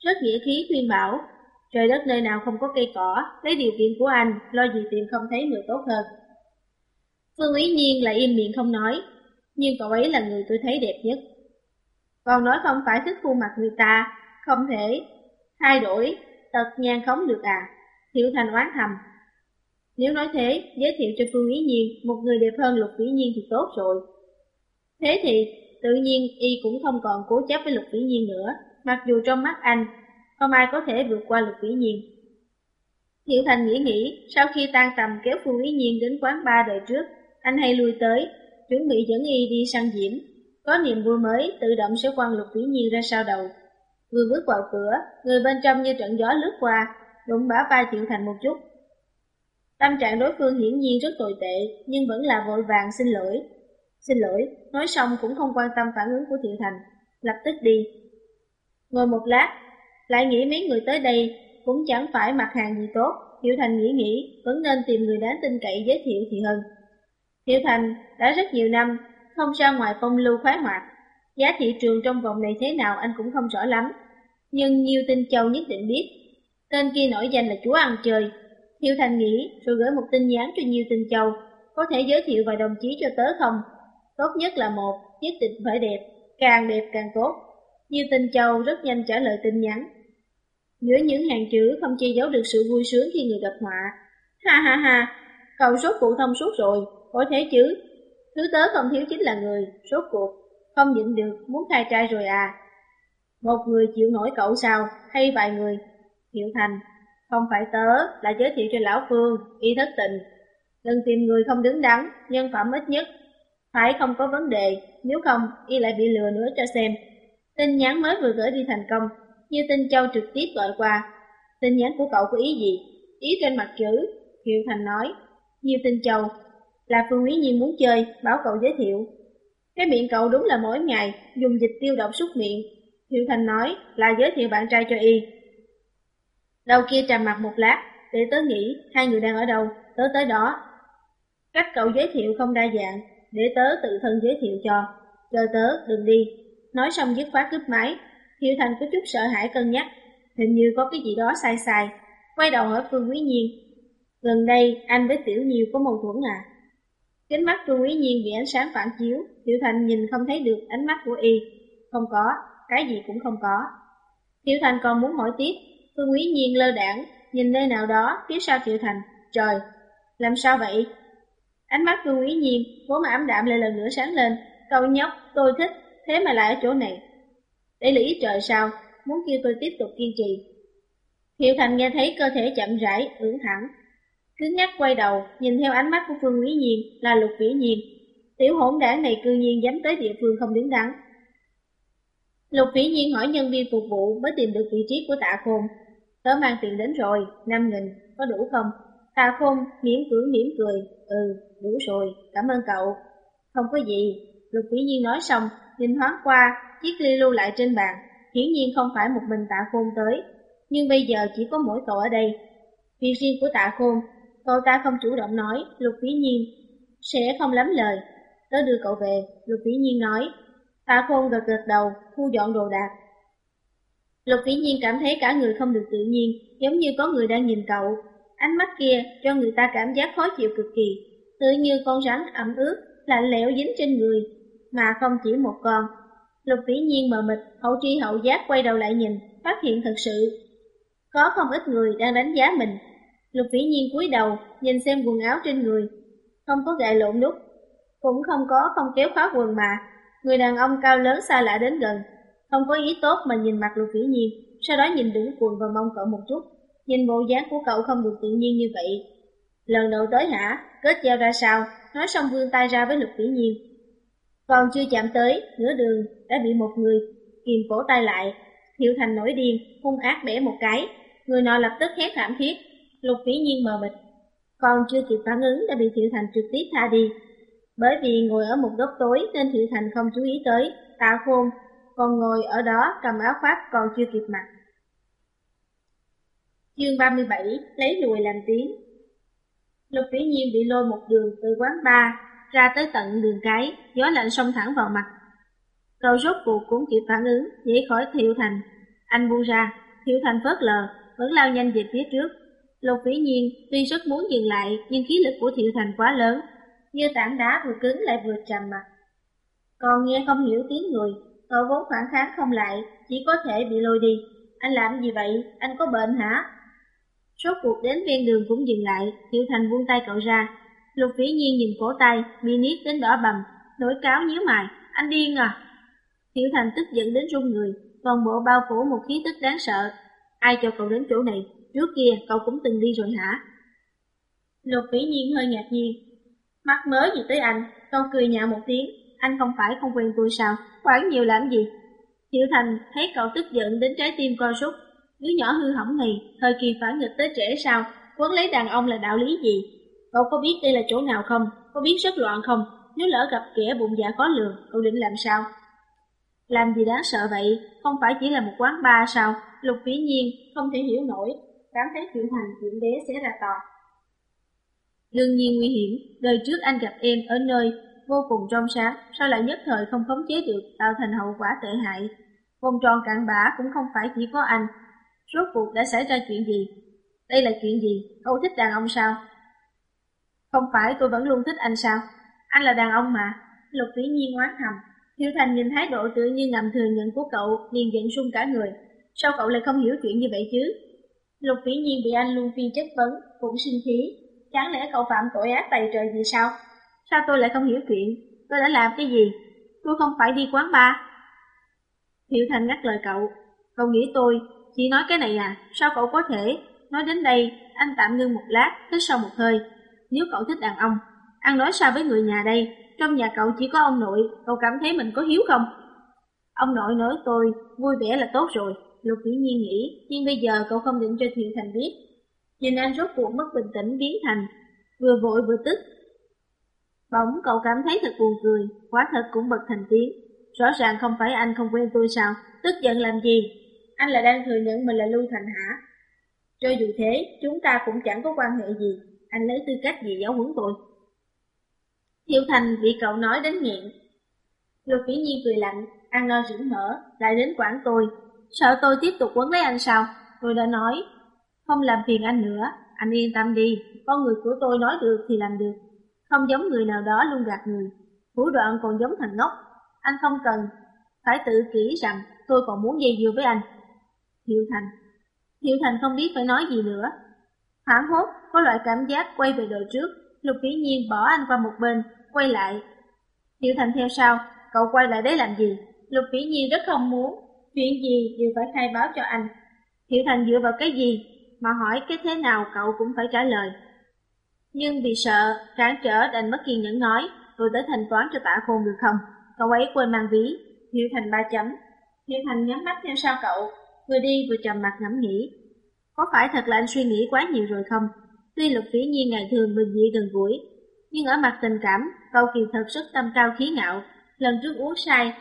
rất nghĩa khí khuyên bảo. Trời đất nơi nào không có cây cỏ, lấy điều kiện của anh, lo gì tìm không thấy người tốt hơn. Phương Ý Nhiên lại im miệng không nói, nhưng cậu ấy là người tôi thấy đẹp nhất. Còn nói không phải thích khuôn mặt người ta, không thể thay đổi, tật nhan khống được à. Thiệu Thành oán thầm. Nếu nói thế, giới thiệu cho Phương Ý Nhiên một người đẹp hơn Lục Vĩ Nhiên thì tốt rồi. Thế thì, tự nhiên y cũng không còn cố chấp với Lục Vĩ Nhiên nữa, mặc dù trong mắt anh, không ai có thể vượt qua Lục Vĩ Nhiên. Thiệu Thành nghĩ nghĩ, sau khi tan tầm kéo Phương Ý Nhiên đến quán ba đời trước, anh hay lui tới, chuẩn bị dẫn y đi săn diễm. Có niềm vui mới, tự động sẽ quăng Lục Vĩ Nhiên ra sau đầu. Vừa bước vào cửa, người bên trong như trận gió lướt qua, đụng bả vai Thiệu Thành một chút. Tâm trạng đối phương hiển nhiên rất tồi tệ, nhưng vẫn là vội vàng xin lỗi. Xin lỗi, nói xong cũng không quan tâm phản ứng của Thiệu Thành, lập tức đi. Ngồi một lát, lại nghĩ mấy người tới đây cũng chẳng phải mặt hàng gì tốt, Thiệu Thành nghĩ nghĩ vẫn nên tìm người đáng tin cậy giới thiệu thì hơn. Thiệu Thành đã rất nhiều năm không ra ngoài phong lưu khoái hoạt, giá thị trường trong vòng này thế nào anh cũng không rõ lắm, nhưng nhiều tinh châu nhất định biết. Tên kia nổi danh là chúa ăn chơi. Thiêu Thành nghĩ rồi gửi một tin nhắn cho nhiều tinh châu, có thể giới thiệu vài đồng chí cho tớ không? Tốt nhất là một, nhất định phải đẹp, càng đẹp càng tốt. Nhiêu Tinh Châu rất nhanh trả lời tin nhắn. Giữa những hàng chữ không che giấu được sự vui sướng khi người gặp họa. Ha ha ha, cậu rốt cuộc thông suốt rồi, có thế chứ. Thứ tớ không thiếu chính là người, số cuộc, không nhịn được, muốn khai trai rồi à. Một người chịu nổi cậu sao, hay vài người? Hiệu Thành, không phải tớ, là giới thiệu cho Lão Phương, y thất tình. Đừng tìm người không đứng đắn, nhân phẩm ít nhất phải không có vấn đề, nếu không, y lại bị lừa nữa cho xem. Tin nhắn mới vừa gửi đi thành công, như tin Châu trực tiếp gọi qua. Tin nhắn của cậu có ý gì? Ý trên mặt chữ, Hiệu Thành nói. Như tin Châu, là Phương Quý Nhiên muốn chơi, bảo cậu giới thiệu. Cái miệng cậu đúng là mỗi ngày, dùng dịch tiêu độc súc miệng. Hiệu Thành nói là giới thiệu bạn trai cho y. Đầu kia trầm mặt một lát, để tớ nghĩ hai người đang ở đâu, tớ tới đó. Cách cậu giới thiệu không đa dạng, để tớ tự thân giới thiệu cho. Chờ tớ, đừng đi. Nói xong dứt khoát cướp máy. Hiểu Thành có chút sợ hãi cân nhắc. Hình như có cái gì đó sai sai. Quay đầu hỏi Phương Quý Nhiên. Gần đây, anh với Tiểu Nhiêu có mâu thuẫn à? Kính mắt Phương Quý Nhiên bị ánh sáng phản chiếu. Tiểu Thành nhìn không thấy được ánh mắt của y. Không có, cái gì cũng không có. Tiểu Thành còn muốn hỏi tiếp. Phương Quý Nhiên lơ đảng, nhìn nơi nào đó phía sau Tiểu Thành. Trời, làm sao vậy? Ánh mắt phương quý Nhiên, vốn ảm đạm lại lần nữa sáng lên. Cậu nhóc, tôi thích, thế mà lại ở chỗ này. Đây là ý trời sao, muốn kêu tôi tiếp tục kiên trì. Hiệu Thành nghe thấy cơ thể chậm rãi, ưỡn thẳng. Cứ nhắc quay đầu, nhìn theo ánh mắt của Phương Quý Nhiên là Lục Vĩ Nhiên. Tiểu hỗn đảng này cư nhiên dám tới địa phương không đứng đắn. Lục Vĩ Nhiên hỏi nhân viên phục vụ mới tìm được vị trí của tạ khôn. Tớ mang tiền đến rồi, năm nghìn, có đủ không? Tạ khôn miễn cưỡng mỉm cười, ừ, đủ rồi, cảm ơn cậu. Không có gì, Lục Vĩ Nhiên nói xong, nhìn thoáng qua, chiếc ly lưu lại trên bàn, hiển nhiên không phải một mình tạ khôn tới, nhưng bây giờ chỉ có mỗi cậu ở đây. Việc riêng của tạ khôn, cậu ta không chủ động nói, Lục Vĩ Nhiên sẽ không lắm lời. Tớ đưa cậu về, Lục Vĩ Nhiên nói. Tạ khôn gật gật đầu, thu dọn đồ đạc. Lục Vĩ Nhiên cảm thấy cả người không được tự nhiên, giống như có người đang nhìn cậu. Ánh mắt kia cho người ta cảm giác khó chịu cực kỳ, tự như con rắn ẩm ướt, lạnh lẽo dính trên người, mà không chỉ một con. Lục Vĩ Nhiên mờ mịt, hậu tri hậu giác quay đầu lại nhìn, phát hiện thật sự có không ít người đang đánh giá mình. Lục Vĩ Nhiên cúi đầu, nhìn xem quần áo trên người, không có gậy lộn nút, cũng không có không kéo khóa quần mà. Người đàn ông cao lớn xa lạ đến gần, không có ý tốt mà nhìn mặt Lục Vĩ Nhiên, sau đó nhìn đứng quần và mông cậu một chút. Nhìn bộ dáng của cậu không được tự nhiên như vậy. Lần đầu tới hả? Kết giao ra sao? Nói xong vươn tay ra với Lục Vĩ Nhiên. Còn chưa chạm tới, nửa đường đã bị một người kìm cổ tay lại. Thiệu Thành nổi điên, hung ác bẻ một cái. Người nọ lập tức hét thảm thiết. Lục Vĩ Nhiên mờ mịt. Còn chưa kịp phản ứng đã bị Thiệu Thành trực tiếp tha đi. Bởi vì ngồi ở một góc tối nên Thiệu Thành không chú ý tới. Tạ khôn còn ngồi ở đó cầm áo khoác còn chưa kịp mặc. Chương 37 Lấy lùi làm tiếng Lục Vĩ Nhiên bị lôi một đường từ quán bar ra tới tận đường cái, gió lạnh xông thẳng vào mặt. Cậu rốt cuộc cũng kịp phản ứng, nhảy khỏi Thiệu Thành. Anh buông ra, Thiệu Thành phớt lờ, vẫn lao nhanh về phía trước. Lục Vĩ Nhiên tuy rất muốn dừng lại, nhưng khí lực của Thiệu Thành quá lớn, như tảng đá vừa cứng lại vừa trầm mặt. Còn nghe không hiểu tiếng người, cậu vốn phản kháng không lại, chỉ có thể bị lôi đi. Anh làm gì vậy? Anh có bệnh hả? Rốt cuộc đến ven đường cũng dừng lại, Thiệu Thành buông tay cậu ra. Lục Vĩ Nhiên nhìn cổ tay, bị niết đến đỏ bầm, nổi cáo nhíu mày, anh điên à? Thiệu Thành tức giận đến run người, toàn bộ bao phủ một khí tức đáng sợ. Ai cho cậu đến chỗ này? Trước kia cậu cũng từng đi rồi hả? Lục Vĩ Nhiên hơi ngạc nhiên. mắt mới gì tới anh, cậu cười nhạo một tiếng, anh không phải không quen tôi sao, quản nhiều làm gì? Thiệu Thành thấy cậu tức giận đến trái tim co rút, Đứa nhỏ hư hỏng này, thời kỳ phản nghịch tới trễ sao, quấn lấy đàn ông là đạo lý gì? Cậu có biết đây là chỗ nào không? Có biết rất loạn không? Nếu lỡ gặp kẻ bụng dạ khó lường, cậu định làm sao? Làm gì đáng sợ vậy? Không phải chỉ là một quán bar sao? Lục vĩ nhiên, không thể hiểu nổi, cảm thấy chuyện thành chuyện bé sẽ ra to. Đương nhiên nguy hiểm, đời trước anh gặp em ở nơi vô cùng trong sáng, sao lại nhất thời không khống chế được, tạo thành hậu quả tệ hại. Vòng tròn cạn bã cũng không phải chỉ có anh, Rốt cuộc đã xảy ra chuyện gì? Đây là chuyện gì? Cậu thích đàn ông sao? Không phải tôi vẫn luôn thích anh sao? Anh là đàn ông mà. Lục Vĩ Nhiên oán thầm. thiếu Thành nhìn thái độ tự nhiên ngầm thừa nhận của cậu, liền giận sung cả người. Sao cậu lại không hiểu chuyện như vậy chứ? Lục Vĩ Nhiên bị anh luân phiên chất vấn, cũng sinh khí. Chẳng lẽ cậu phạm tội ác tày trời gì sao? Sao tôi lại không hiểu chuyện? Tôi đã làm cái gì? Tôi không phải đi quán bar. Thiệu Thành ngắt lời cậu. Cậu nghĩ tôi chỉ nói cái này à, sao cậu có thể? Nói đến đây, anh tạm ngưng một lát, hít sâu một hơi. Nếu cậu thích đàn ông, ăn nói sao với người nhà đây? Trong nhà cậu chỉ có ông nội, cậu cảm thấy mình có hiếu không? Ông nội nói tôi, vui vẻ là tốt rồi. Lục Vĩ Nhi nghĩ, nhưng bây giờ cậu không định cho Thiệu Thành biết. Nhìn anh rốt cuộc mất bình tĩnh biến thành, vừa vội vừa tức. Bỗng cậu cảm thấy thật buồn cười, quá thật cũng bật thành tiếng. Rõ ràng không phải anh không quen tôi sao, tức giận làm gì, anh là đang thừa nhận mình là Lưu Thành hả? Cho dù thế, chúng ta cũng chẳng có quan hệ gì, anh lấy tư cách gì giáo huấn tôi. Thiệu Thành bị cậu nói đến nghẹn. Lục Vĩ Nhi cười lạnh, ăn no rửng mỡ, lại đến quản tôi. Sợ tôi tiếp tục quấn lấy anh sao? Tôi đã nói, không làm phiền anh nữa, anh yên tâm đi, con người của tôi nói được thì làm được. Không giống người nào đó luôn gạt người, thủ đoạn còn giống thằng ngốc. Anh không cần, phải tự kỹ rằng tôi còn muốn dây dưa với anh. Hiệu Thành. Hiệu Thành không biết phải nói gì nữa. Hoảng hốt, có loại cảm giác quay về đời trước, Lục Vĩ Nhiên bỏ anh qua một bên, quay lại. Hiệu Thành theo sau, cậu quay lại đấy làm gì? Lục Vĩ Nhiên rất không muốn, chuyện gì đều phải khai báo cho anh. Hiểu Thành dựa vào cái gì mà hỏi cái thế nào cậu cũng phải trả lời. Nhưng vì sợ, cản trở đành mất kiên nhẫn nói, tôi tới thanh toán cho tạ khôn được không? Cậu ấy quên mang ví, Hiểu Thành ba chấm. Hiểu Thành nhắm mắt theo sau cậu, Vừa đi vừa trầm mặt ngẫm nghĩ. Có phải thật là anh suy nghĩ quá nhiều rồi không? Tuy Lục Vĩ Nhiên ngày thường bình dị gần gũi, nhưng ở mặt tình cảm, cậu kỳ thật rất tâm cao khí ngạo. Lần trước uống sai,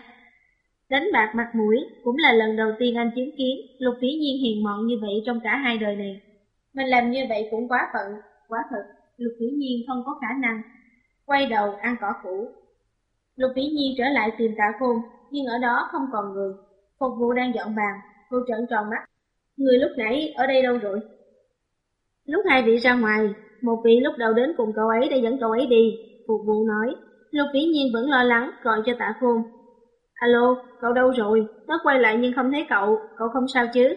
Đánh bạc mặt mũi cũng là lần đầu tiên anh chứng kiến Lục Vĩ Nhiên hiền mọn như vậy trong cả hai đời này. Mình làm như vậy cũng quá phận, quá thật, Lục Vĩ Nhiên không có khả năng. Quay đầu ăn cỏ cũ. Lục Vĩ Nhiên trở lại tìm tạ khôn, nhưng ở đó không còn người. Phục vụ đang dọn bàn, cô trợn tròn mắt. Người lúc nãy ở đây đâu rồi? Lúc hai vị ra ngoài, một vị lúc đầu đến cùng cậu ấy đã dẫn cậu ấy đi. Phục vụ nói, Lục Vĩ Nhiên vẫn lo lắng gọi cho tạ khôn. Alo, cậu đâu rồi? Tớ quay lại nhưng không thấy cậu, cậu không sao chứ?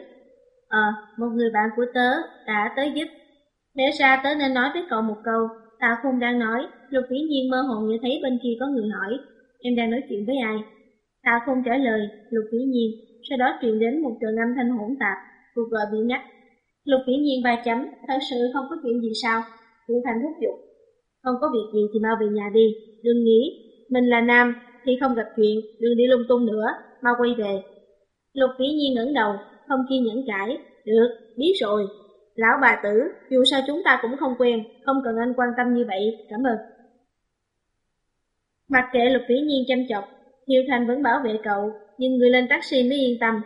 Ờ, một người bạn của tớ đã tới giúp. Để ra tớ nên nói với cậu một câu, Tạ Khôn đang nói, Lục Vĩ Nhiên mơ hồ như thấy bên kia có người hỏi, em đang nói chuyện với ai? Tạ Khôn trả lời, Lục Vĩ Nhiên, sau đó truyền đến một trường âm thanh hỗn tạp, cuộc gọi bị ngắt. Lục Vĩ Nhiên ba chấm, thật sự không có chuyện gì sao? Tiểu Thành thúc giục. Không có việc gì thì mau về nhà đi, đừng nghĩ, mình là nam, thì không gặp chuyện, đừng đi lung tung nữa, mau quay về. Lục Vĩ Nhiên ngẩng đầu, không kiên nhẫn cãi, được, biết rồi. Lão bà tử, dù sao chúng ta cũng không quen, không cần anh quan tâm như vậy, cảm ơn. Mặc kệ Lục Vĩ Nhiên chăm chọc, Hiệu Thành vẫn bảo vệ cậu, nhưng người lên taxi mới yên tâm.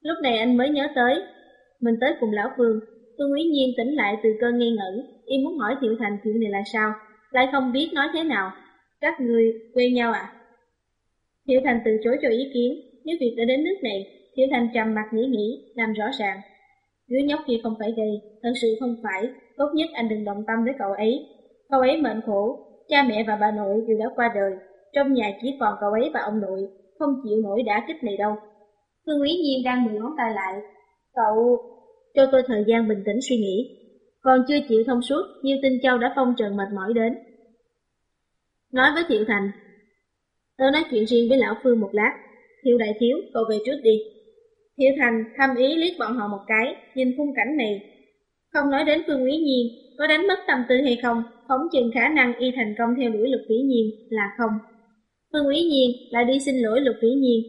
Lúc này anh mới nhớ tới, mình tới cùng Lão Phương, tôi Quý Nhiên tỉnh lại từ cơn nghi ngẩn, y muốn hỏi Thiệu Thành chuyện này là sao, lại không biết nói thế nào. Các người quen nhau à? Thiệu Thành từ chối cho ý kiến, nếu việc đã đến nước này, Thiệu Thành trầm mặt nghĩ nghĩ, làm rõ ràng. Đứa nhóc kia không phải gay, thật sự không phải, tốt nhất anh đừng động tâm với cậu ấy. Cậu ấy mệnh khổ, cha mẹ và bà nội đều đã qua đời, trong nhà chỉ còn cậu ấy và ông nội, không chịu nổi đả kích này đâu. Phương Quý Nhiên đang mười ngón tay lại. Cậu, cho tôi thời gian bình tĩnh suy nghĩ. Còn chưa chịu thông suốt, như tinh châu đã phong trần mệt mỏi đến. Nói với Thiệu Thành, tôi nói chuyện riêng với Lão Phương một lát. Thiệu đại thiếu, cậu về trước đi. Thiệu Thành thăm ý liếc bọn họ một cái, nhìn khung cảnh này. Không nói đến Phương Quý Nhiên, có đánh mất tâm tư hay không, phóng chừng khả năng y thành công theo đuổi Lục Vĩ Nhiên là không. Phương Quý Nhiên lại đi xin lỗi Lục Vĩ Nhiên.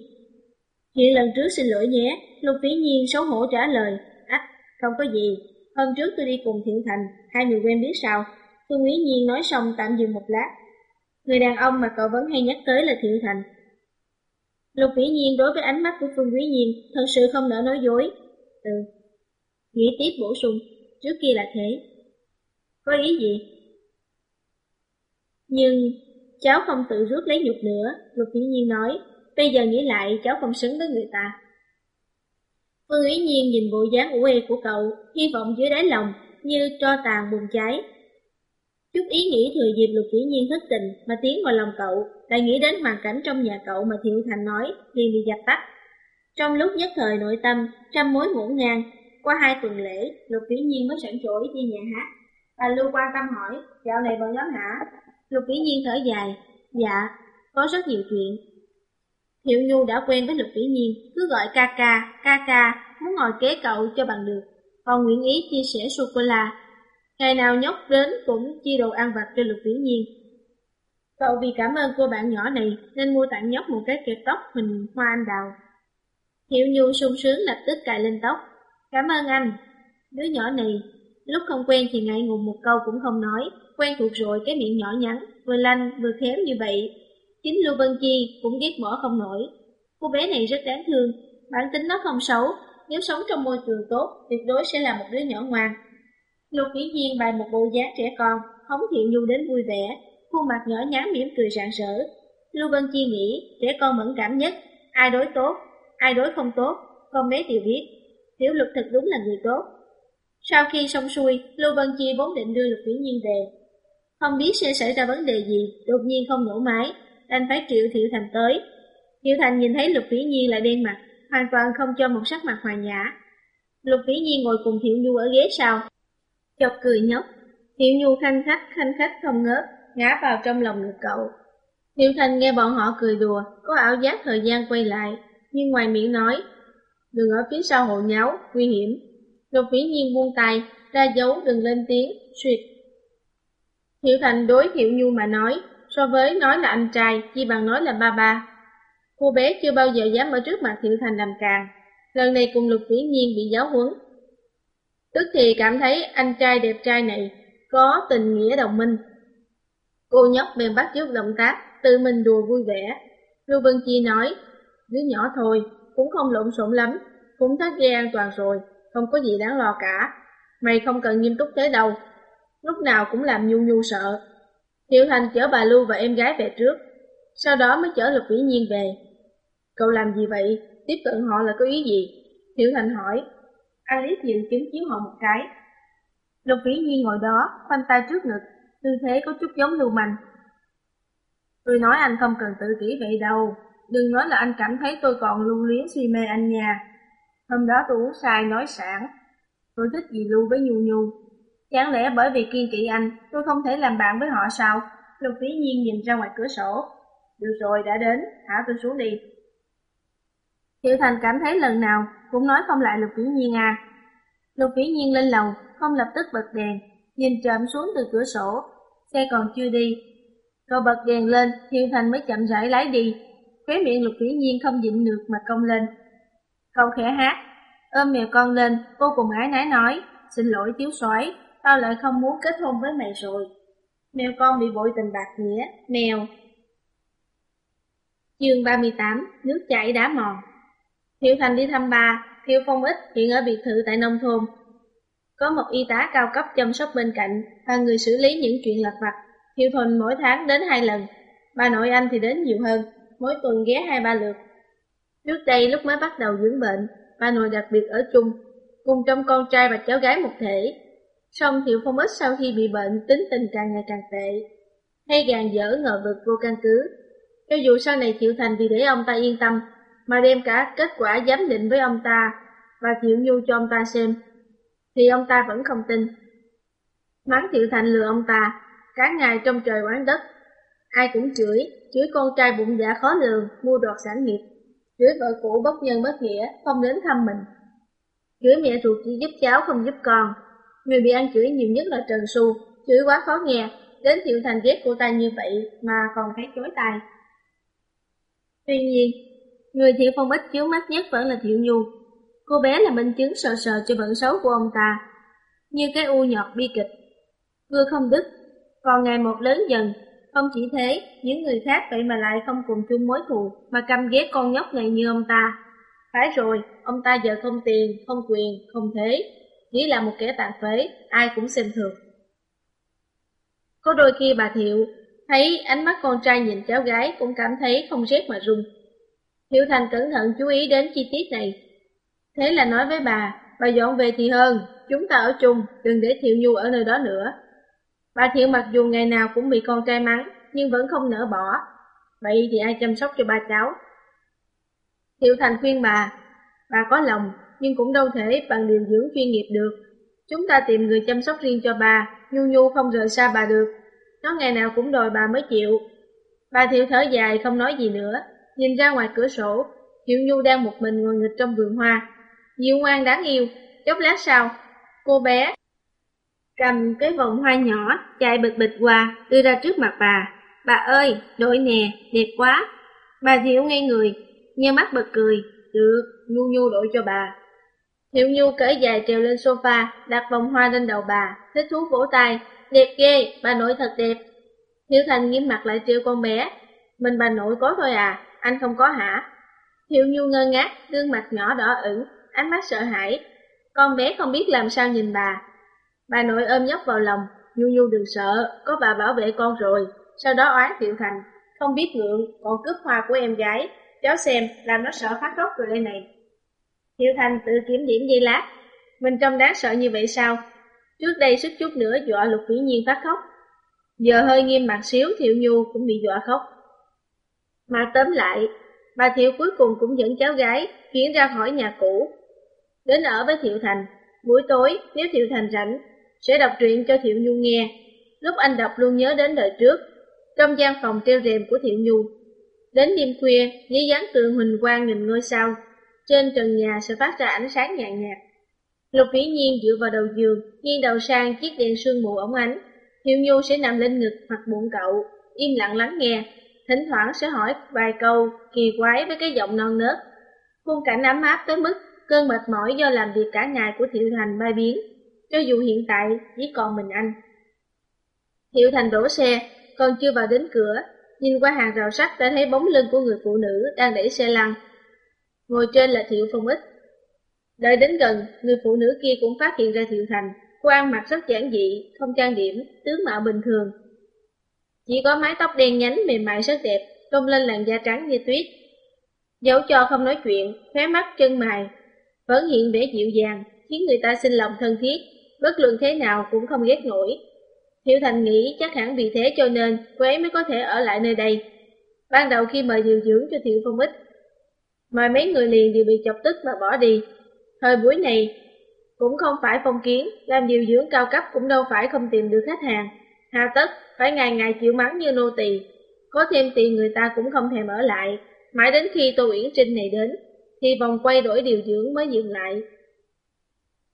Chuyện lần trước xin lỗi nhé, Lục Vĩ Nhiên xấu hổ trả lời. Ách, không có gì, hôm trước tôi đi cùng Thiện Thành, hai người quen biết sao. Phương Quý Nhiên nói xong tạm dừng một lát. Người đàn ông mà cậu vẫn hay nhắc tới là Thiệu Thành. Lục Vĩ Nhiên đối với ánh mắt của Phương Quý Nhiên thật sự không nỡ nói dối. Ừ, nghĩ tiếp bổ sung, trước kia là thế. Có ý gì? Nhưng cháu không tự rước lấy nhục nữa, Lục Vĩ Nhiên nói, bây giờ nghĩ lại cháu không xứng với người ta. Phương Ý Nhiên nhìn bộ dáng ủ ê của cậu, hy vọng dưới đáy lòng như tro tàn bùng cháy. Chút ý nghĩ thừa dịp Lục Vĩ Nhiên thất tình mà tiến vào lòng cậu, lại nghĩ đến hoàn cảnh trong nhà cậu mà Thiệu Thành nói, liền bị dập tắt. Trong lúc nhất thời nội tâm, trăm mối ngổn ngang, qua hai tuần lễ, Lục Vĩ Nhiên mới sẵn trỗi đi nhà hát. Bà Lưu quan tâm hỏi, dạo này bận lắm hả? Lục Vĩ Nhiên thở dài, dạ, có rất nhiều chuyện. Thiệu Nhu đã quen với Lục Vĩ Nhiên, cứ gọi ca ca, ca ca, muốn ngồi kế cậu cho bằng được. Còn nguyện ý chia sẻ sô-cô-la. Ngày nào nhóc đến cũng chia đồ ăn vặt cho Lục Vĩ Nhiên. Cậu vì cảm ơn cô bạn nhỏ này nên mua tặng nhóc một cái kẹp tóc hình hoa anh đào. hiểu Nhu sung sướng lập tức cài lên tóc. Cảm ơn anh. Đứa nhỏ này, lúc không quen thì ngại ngùng một câu cũng không nói, quen thuộc rồi cái miệng nhỏ nhắn, vừa lanh vừa khéo như vậy. Chính Lưu Vân Chi cũng ghét bỏ không nổi. Cô bé này rất đáng thương, bản tính nó không xấu, nếu sống trong môi trường tốt, tuyệt đối sẽ là một đứa nhỏ ngoan. Lục Vĩ Nhiên bày một bộ dáng trẻ con, hống thiện nhu đến vui vẻ, khuôn mặt nhỏ nhắn mỉm cười rạng rỡ. Lưu Vân Chi nghĩ trẻ con mẫn cảm nhất, ai đối tốt, ai đối không tốt, con bé đều biết. Tiểu Lục thật đúng là người tốt. Sau khi xong xuôi, Lưu Vân Chi vốn định đưa Lục Vĩ Nhiên về. Không biết sẽ xảy ra vấn đề gì, đột nhiên không nổ máy, đành phải triệu Thiệu Thành tới. Thiệu Thành nhìn thấy Lục Vĩ Nhiên lại đen mặt, hoàn toàn không cho một sắc mặt hòa nhã. Lục Vĩ Nhiên ngồi cùng Thiệu Nhu ở ghế sau, chọc cười nhóc. Hiểu Nhu khanh khách khanh khách không ngớt, ngã vào trong lòng ngực cậu. Hiểu Thành nghe bọn họ cười đùa, có ảo giác thời gian quay lại, nhưng ngoài miệng nói, đừng ở phía sau hộ nháo, nguy hiểm. Lục Vĩ Nhiên buông tay, ra dấu đừng lên tiếng, suyệt. Hiểu Thành đối Hiểu Nhu mà nói, so với nói là anh trai, chi bằng nói là ba ba. Cô bé chưa bao giờ dám ở trước mặt Hiểu Thành làm càng, lần này cùng Lục Vĩ Nhiên bị giáo huấn. Tức thì cảm thấy anh trai đẹp trai này có tình nghĩa đồng minh. Cô nhóc bèn bắt chước động tác, tự mình đùa vui vẻ. Lưu Vân Chi nói, đứa nhỏ thôi, cũng không lộn xộn lắm, cũng thắt dây an toàn rồi, không có gì đáng lo cả. Mày không cần nghiêm túc thế đâu, lúc nào cũng làm nhu nhu sợ. Thiệu Thành chở bà Lưu và em gái về trước, sau đó mới chở Lục Vĩ Nhiên về. Cậu làm gì vậy? Tiếp cận họ là có ý gì? Thiệu Thành hỏi. Anh liếc nhìn chứng chiếu hậu một cái. Lục Vĩ Nhi ngồi đó, khoanh tay trước ngực, tư thế có chút giống lưu manh. Tôi nói anh không cần tự kỷ vậy đâu, đừng nói là anh cảm thấy tôi còn lưu luyến suy mê anh nha. Hôm đó tôi uống sai nói sẵn, tôi thích gì lưu với Nhu Nhu. Chẳng lẽ bởi vì kiên kỵ anh, tôi không thể làm bạn với họ sao? Lục Vĩ Nhiên nhìn ra ngoài cửa sổ. Được rồi, đã đến, thả tôi xuống đi. Hiệu Thành cảm thấy lần nào cũng nói không lại Lục Vĩ Nhiên à. Lục Vĩ Nhiên lên lầu, không lập tức bật đèn, nhìn trộm xuống từ cửa sổ. Xe còn chưa đi. Cậu bật đèn lên, Thiên Thành mới chậm rãi lái đi. Khóe miệng Lục Vĩ Nhiên không nhịn được mà cong lên. Cậu khẽ hát, ôm mèo con lên, vô cùng ái nái nói, xin lỗi thiếu soái, tao lại không muốn kết hôn với mày rồi. Mèo con bị bội tình bạc nghĩa, mèo. Chương 38, nước chảy đá mòn Thiệu Thành đi thăm bà, Thiệu Phong Ích hiện ở biệt thự tại nông thôn. Có một y tá cao cấp chăm sóc bên cạnh và người xử lý những chuyện lặt vặt. Thiệu Thuần mỗi tháng đến hai lần, bà nội anh thì đến nhiều hơn, mỗi tuần ghé hai ba lượt. Trước đây lúc mới bắt đầu dưỡng bệnh, bà nội đặc biệt ở chung, cùng trong con trai và cháu gái một thể. Song Thiệu Phong Ích sau khi bị bệnh tính tình càng ngày càng tệ, hay gàn dở ngờ vực vô căn cứ. Cho dù sau này Thiệu Thành vì để ông ta yên tâm, mà đem cả kết quả giám định với ông ta và Thiệu Nhu cho ông ta xem, thì ông ta vẫn không tin. Mắng Thiệu Thành lừa ông ta, cả ngày trong trời quán đất. Ai cũng chửi, chửi con trai bụng dạ khó lường, mua đoạt sản nghiệp, chửi vợ cũ bất nhân bất nghĩa, không đến thăm mình. Chửi mẹ ruột chỉ giúp cháu không giúp con. Người bị ăn chửi nhiều nhất là Trần Xu, chửi quá khó nghe, đến Thiệu Thành ghét cô ta như vậy mà còn thấy chối tay. Tuy nhiên, Người Thiệu Phong Ích chướng mắt nhất vẫn là Thiệu Nhu. Cô bé là minh chứng sờ sờ cho vận xấu của ông ta, như cái u nhọt bi kịch. Vừa không đứt, còn ngày một lớn dần. Không chỉ thế, những người khác vậy mà lại không cùng chung mối thù, mà căm ghét con nhóc này như ông ta. Phải rồi, ông ta giờ không tiền, không quyền, không thế, chỉ là một kẻ tàn phế, ai cũng xem thường. Có đôi khi bà Thiệu thấy ánh mắt con trai nhìn cháu gái cũng cảm thấy không rét mà run. Hiểu Thành cẩn thận chú ý đến chi tiết này. Thế là nói với bà, bà dọn về thì hơn, chúng ta ở chung, đừng để Thiệu Nhu ở nơi đó nữa. Bà Thiệu mặc dù ngày nào cũng bị con trai mắng, nhưng vẫn không nỡ bỏ. Vậy thì ai chăm sóc cho ba cháu? Thiệu Thành khuyên bà, bà có lòng, nhưng cũng đâu thể bằng điều dưỡng chuyên nghiệp được. Chúng ta tìm người chăm sóc riêng cho bà, Nhu Nhu không rời xa bà được. Nó ngày nào cũng đòi bà mới chịu. Bà Thiệu thở dài không nói gì nữa, Nhìn ra ngoài cửa sổ, Hiệu Nhu đang một mình ngồi nghịch trong vườn hoa. Diệu ngoan đáng yêu, chốc lát sau, cô bé cầm cái vòng hoa nhỏ, chạy bịch bịch qua, đưa ra trước mặt bà. Bà ơi, đội nè, đẹp quá. Bà diệu ngay người, nheo mắt bật cười. Được, Nhu Nhu đội cho bà. Hiệu Nhu cởi dài trèo lên sofa, đặt vòng hoa lên đầu bà, thích thú vỗ tay. Đẹp ghê, bà nội thật đẹp. Hiểu Thành nghiêm mặt lại trêu con bé. Mình bà nội có thôi à, anh không có hả? Hiệu Nhu ngơ ngác, gương mặt nhỏ đỏ ửng, ánh mắt sợ hãi. Con bé không biết làm sao nhìn bà. Bà nội ôm nhóc vào lòng, Nhu Nhu đừng sợ, có bà bảo vệ con rồi. Sau đó oán Thiệu Thành, không biết ngượng, còn cướp hoa của em gái. Cháu xem, làm nó sợ phát khóc rồi đây này. Thiệu Thành tự kiểm điểm dây lát. Mình trông đáng sợ như vậy sao? Trước đây sức chút nữa dọa lục vĩ nhiên phát khóc. Giờ hơi nghiêm mặt xíu Thiệu Nhu cũng bị dọa khóc. Mà tóm lại, bà Thiệu cuối cùng cũng dẫn cháu gái chuyển ra khỏi nhà cũ. Đến ở với Thiệu Thành, buổi tối nếu Thiệu Thành rảnh, sẽ đọc truyện cho Thiệu Nhu nghe. Lúc anh đọc luôn nhớ đến đời trước, trong gian phòng treo rèm của Thiệu Nhu. Đến đêm khuya, dưới dáng tường huỳnh quang nhìn ngôi sao, trên trần nhà sẽ phát ra ánh sáng nhàn nhạt. Lục Vĩ Nhiên dựa vào đầu giường, nghiêng đầu sang chiếc đèn sương mù ống ánh. Thiệu Nhu sẽ nằm lên ngực hoặc bụng cậu, im lặng lắng nghe, thỉnh thoảng sẽ hỏi vài câu kỳ quái với cái giọng non nớt. Khung cảnh ấm áp tới mức cơn mệt mỏi do làm việc cả ngày của Thiệu Thành bay biến, cho dù hiện tại chỉ còn mình anh. Thiệu Thành đổ xe, còn chưa vào đến cửa, nhìn qua hàng rào sắt đã thấy bóng lưng của người phụ nữ đang đẩy xe lăn, ngồi trên là Thiệu Phong Ích. Đợi đến gần, người phụ nữ kia cũng phát hiện ra Thiệu Thành, cô ăn mặc rất giản dị, không trang điểm, tướng mạo bình thường. Chỉ có mái tóc đen nhánh mềm mại rất đẹp, tôn lên làn da trắng như tuyết. Dẫu cho không nói chuyện, khóe mắt chân mày, vẫn hiện vẻ dịu dàng, khiến người ta sinh lòng thân thiết, bất luận thế nào cũng không ghét nổi. Thiệu Thành nghĩ chắc hẳn vì thế cho nên cô ấy mới có thể ở lại nơi đây. Ban đầu khi mời điều dưỡng cho Thiệu Phong Ích, mời mấy người liền đều bị chọc tức mà bỏ đi. Thời buổi này, cũng không phải phong kiến, làm điều dưỡng cao cấp cũng đâu phải không tìm được khách hàng. Hà tất, phải ngày ngày chịu mắng như nô tỳ có thêm tiền người ta cũng không thèm ở lại, mãi đến khi Tô Uyển Trinh này đến, thì vòng quay đổi điều dưỡng mới dừng lại.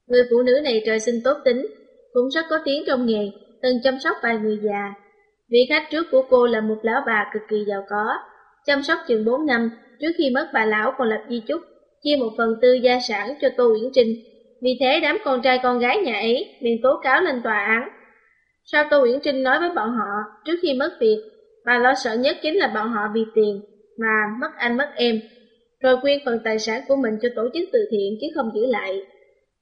Người phụ nữ này trời sinh tốt tính, cũng rất có tiếng trong nghề, từng chăm sóc vài người già. Vị khách trước của cô là một lão bà cực kỳ giàu có, chăm sóc chừng 4 năm, trước khi mất bà lão còn lập di chúc, chia một phần tư gia sản cho Tô Uyển Trinh. Vì thế đám con trai con gái nhà ấy liền tố cáo lên tòa án. Sao Tô Uyển Trinh nói với bọn họ trước khi mất việc, bà lo sợ nhất chính là bọn họ vì tiền mà mất anh mất em, rồi quyên phần tài sản của mình cho tổ chức từ thiện chứ không giữ lại.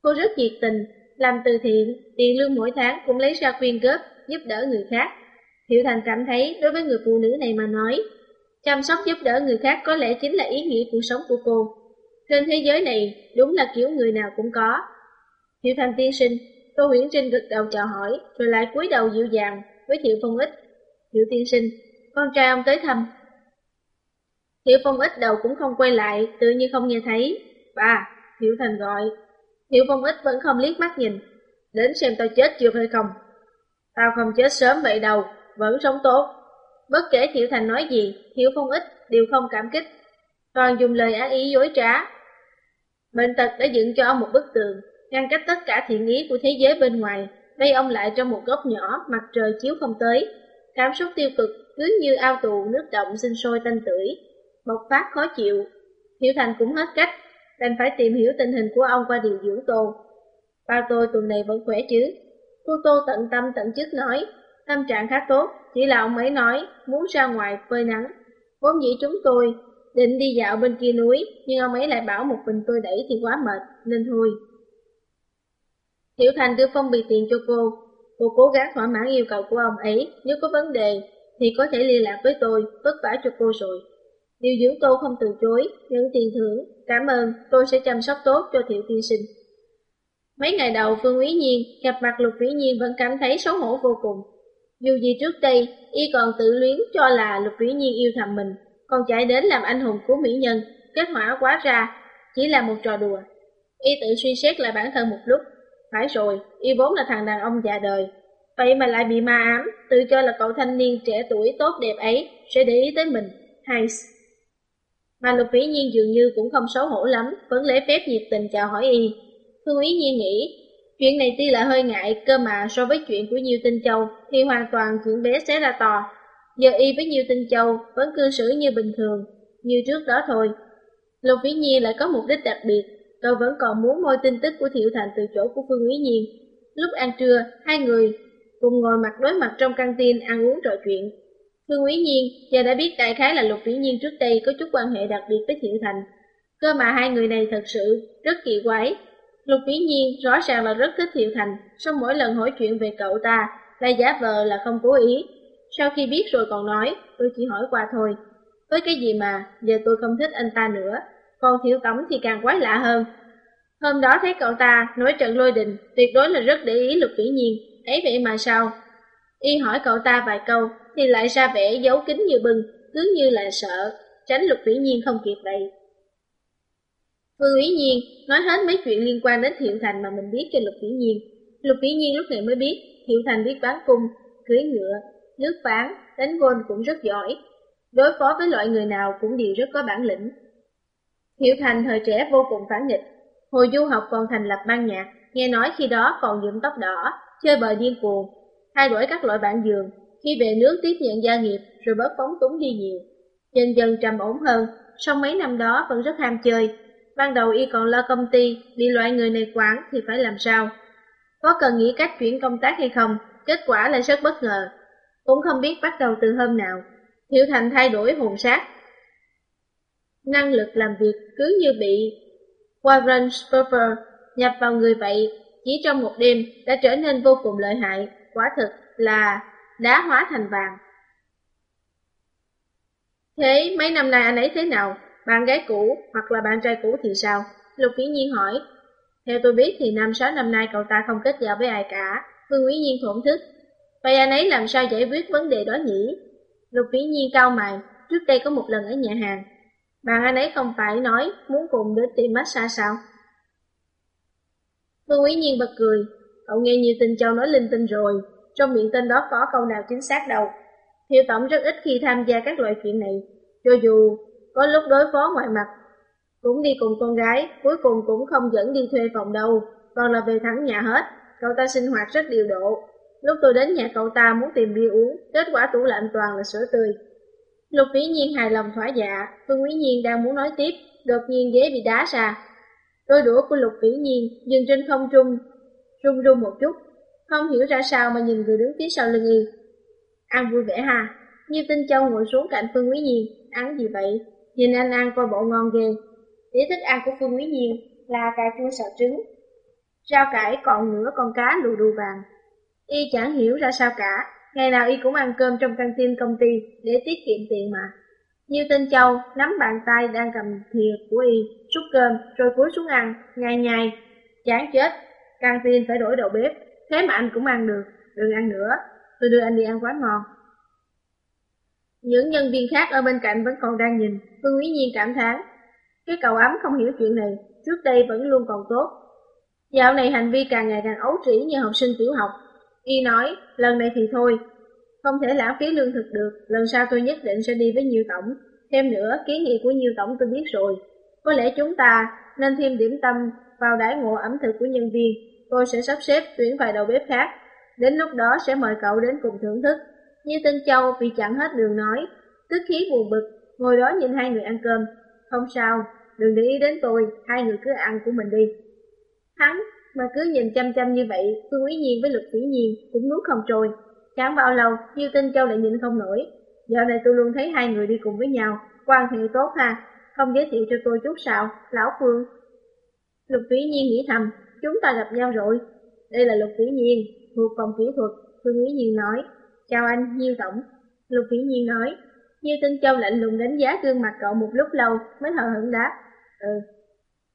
Cô rất nhiệt tình, làm từ thiện, tiền lương mỗi tháng cũng lấy ra quyên góp, giúp đỡ người khác. Hiệu Thành cảm thấy đối với người phụ nữ này mà nói, chăm sóc giúp đỡ người khác có lẽ chính là ý nghĩa cuộc sống của cô. Trên thế giới này, đúng là kiểu người nào cũng có. Hiệu Thành tiên sinh, Tô Huyễn Trinh gật đầu chào hỏi, rồi lại cúi đầu dịu dàng với Thiệu Phong Ích. Thiệu tiên sinh, con trai ông tới thăm. Thiệu Phong Ích đầu cũng không quay lại, tự như không nghe thấy. Bà, Thiệu Thành gọi, Thiệu Phong Ích vẫn không liếc mắt nhìn, đến xem tao chết chưa hay không. Tao không chết sớm vậy đâu, vẫn sống tốt. Bất kể Thiệu Thành nói gì, Thiệu Phong Ích đều không cảm kích, toàn dùng lời ác ý dối trá. Bệnh tật đã dựng cho ông một bức tường, ngăn cách tất cả thiện ý của thế giới bên ngoài, vây ông lại trong một góc nhỏ, mặt trời chiếu không tới. Cảm xúc tiêu cực cứ như ao tù nước động sinh sôi tanh tưởi, bộc phát khó chịu. Hiểu Thành cũng hết cách, đành phải tìm hiểu tình hình của ông qua điều dưỡng Tô. Ba tôi tuần này vẫn khỏe chứ? Cô Tô tận tâm tận chức nói, tâm trạng khá tốt, chỉ là ông ấy nói muốn ra ngoài phơi nắng. Vốn dĩ chúng tôi định đi dạo bên kia núi, nhưng ông ấy lại bảo một mình tôi đẩy thì quá mệt, nên thôi. Hiểu Thành đưa phong bì tiền cho cô, cô cố gắng thỏa mãn yêu cầu của ông ấy, nếu có vấn đề thì có thể liên lạc với tôi, vất vả cho cô rồi. Điều dưỡng cô không từ chối, nhận tiền thưởng, cảm ơn, tôi sẽ chăm sóc tốt cho thiệu tiên sinh. Mấy ngày đầu Phương Quý Nhiên gặp mặt Lục Vĩ Nhiên vẫn cảm thấy xấu hổ vô cùng. Dù gì trước đây, y còn tự luyến cho là Lục Vĩ Nhiên yêu thầm mình, còn chạy đến làm anh hùng của mỹ nhân, kết quả quá ra, chỉ là một trò đùa. Y tự suy xét lại bản thân một lúc. Phải rồi, y vốn là thằng đàn ông già đời. Vậy mà lại bị ma ám, tự cho là cậu thanh niên trẻ tuổi tốt đẹp ấy sẽ để ý tới mình. Hay mà Lục Vĩ Nhiên dường như cũng không xấu hổ lắm, vẫn lễ phép nhiệt tình chào hỏi y. Phương Ý Nhiên nghĩ, chuyện này tuy là hơi ngại, cơ mà so với chuyện của Nhiêu Tinh Châu thì hoàn toàn chuyện bé xé ra to. Giờ y với Nhiêu Tinh Châu vẫn cư xử như bình thường, như trước đó thôi. Lục Vĩ Nhiên lại có mục đích đặc biệt, tôi vẫn còn muốn moi tin tức của Thiệu Thành từ chỗ của Phương quý Nhiên. Lúc ăn trưa, hai người cùng ngồi mặt đối mặt trong căng tin ăn uống trò chuyện. Phương Quý Nhiên giờ đã biết đại khái là Lục Vĩ Nhiên trước đây có chút quan hệ đặc biệt với Thiệu Thành. Cơ mà hai người này thật sự rất kỳ quái. Lục Vĩ Nhiên rõ ràng là rất thích Thiệu Thành, song mỗi lần hỏi chuyện về cậu ta lại giả vờ là không cố ý. Sau khi biết rồi còn nói, tôi chỉ hỏi qua thôi. Với cái gì mà giờ tôi không thích anh ta nữa, còn thiếu cống thì càng quái lạ hơn. Hôm đó thấy cậu ta nói trận lôi đình, tuyệt đối là rất để ý Lục Vĩ Nhiên, ấy vậy mà sao? Y hỏi cậu ta vài câu, thì lại ra vẻ giấu kín như bưng, cứ như là sợ, tránh lục vĩ nhiên không kịp vậy. Phương vĩ Nhiên nói hết mấy chuyện liên quan đến Thiệu Thành mà mình biết cho Lục Vĩ Nhiên. Lục Vĩ Nhiên lúc này mới biết Thiệu Thành biết bán cung, cưới ngựa, nước phán, đánh gôn cũng rất giỏi. Đối phó với loại người nào cũng đều rất có bản lĩnh. Hiểu Thành thời trẻ vô cùng phản nghịch. Hồi du học còn thành lập ban nhạc, nghe nói khi đó còn nhuộm tóc đỏ, chơi bời điên cuồng, thay đổi các loại bạn giường, khi về nước tiếp nhận gia nghiệp rồi bớt phóng túng đi nhiều. Dần dần trầm ổn hơn, sau mấy năm đó vẫn rất ham chơi. Ban đầu y còn lo công ty, bị loại người này quản thì phải làm sao? Có cần nghĩ cách chuyển công tác hay không? Kết quả lại rất bất ngờ. Cũng không biết bắt đầu từ hôm nào. Hiệu Thành thay đổi hồn sát. Năng lực làm việc cứ như bị Warren Spurper nhập vào người vậy, chỉ trong một đêm đã trở nên vô cùng lợi hại, quả thực là đá hóa thành vàng. Thế mấy năm nay anh ấy thế nào? Bạn gái cũ hoặc là bạn trai cũ thì sao? Lục Vĩ Nhiên hỏi. Theo tôi biết thì năm sáu năm nay cậu ta không kết giao với ai cả. Phương Quý Nhiên thổn thức. Vậy anh ấy làm sao giải quyết vấn đề đó nhỉ? Lục Vĩ Nhiên cao mày. Trước đây có một lần ở nhà hàng. Bạn anh ấy không phải nói muốn cùng đến tiệm massage sao? Vương Quý Nhiên bật cười. Cậu nghe như tin châu nói linh tinh rồi. Trong miệng tên đó có câu nào chính xác đâu. Thiệu Tổng rất ít khi tham gia các loại chuyện này. Cho dù có lúc đối phó ngoài mặt cũng đi cùng con gái, cuối cùng cũng không dẫn đi thuê phòng đâu, còn là về thẳng nhà hết. Cậu ta sinh hoạt rất điều độ. Lúc tôi đến nhà cậu ta muốn tìm bia uống, kết quả tủ lạnh toàn là sữa tươi. Lục Vĩ Nhiên hài lòng thỏa dạ, Phương Quý Nhiên đang muốn nói tiếp, đột nhiên ghế bị đá ra. Đôi đũa của Lục Vĩ Nhiên dừng trên không trung, rung rung một chút, không hiểu ra sao mà nhìn người đứng phía sau lưng y. Ăn vui vẻ ha, như Tinh Châu ngồi xuống cạnh Phương Quý Nhiên, ăn gì vậy? Nhìn anh ăn coi bộ ngon ghê. Đĩa thức ăn của Phương Quý Nhiên là cà chua xào trứng. Rau cải còn nửa con cá lù đù vàng. Y chẳng hiểu ra sao cả, ngày nào y cũng ăn cơm trong căng tin công ty để tiết kiệm tiền mà. Như tên Châu nắm bàn tay đang cầm thìa của y, xúc cơm rồi cúi xuống ăn, nhai nhai. Chán chết, căng tin phải đổi đầu bếp, thế mà anh cũng ăn được, đừng ăn nữa, tôi đưa anh đi ăn quán ngon. Những nhân viên khác ở bên cạnh vẫn còn đang nhìn, Phương Quý Nhiên cảm thán cái cậu ấm không hiểu chuyện này, trước đây vẫn luôn còn tốt. Dạo này hành vi càng ngày càng ấu trĩ như học sinh tiểu học. Y nói, lần này thì thôi, không thể lãng phí lương thực được, lần sau tôi nhất định sẽ đi với nhiều Tổng. Thêm nữa, kiến nghị của nhiều Tổng tôi biết rồi. Có lẽ chúng ta nên thêm điểm tâm vào đãi ngộ ẩm thực của nhân viên. Tôi sẽ sắp xếp tuyển vài đầu bếp khác. Đến lúc đó sẽ mời cậu đến cùng thưởng thức. Như tên Châu vì chặn hết đường nói, tức khí buồn bực, ngồi đó nhìn hai người ăn cơm. Không sao, đừng để ý đến tôi, hai người cứ ăn của mình đi. Hắn mà cứ nhìn chăm chăm như vậy, Phương Quý Nhiên với Lục Vĩ Nhiên cũng nuốt không trôi. Chẳng bao lâu, Diêu Tinh Châu lại nhìn không nổi. Giờ này tôi luôn thấy hai người đi cùng với nhau, quan hệ tốt ha, không giới thiệu cho tôi chút sao, lão Phương. Lục Vĩ Nhiên nghĩ thầm, chúng ta gặp nhau rồi. Đây là Lục Vĩ Nhiên, thuộc phòng kỹ thuật, Phương Quý Nhiên nói. Chào anh, Diêu Tổng. Lục Vĩ Nhiên nói. Diêu Tinh Châu lạnh lùng đánh giá gương mặt cậu một lúc lâu mới hờ hững đáp. Ừ.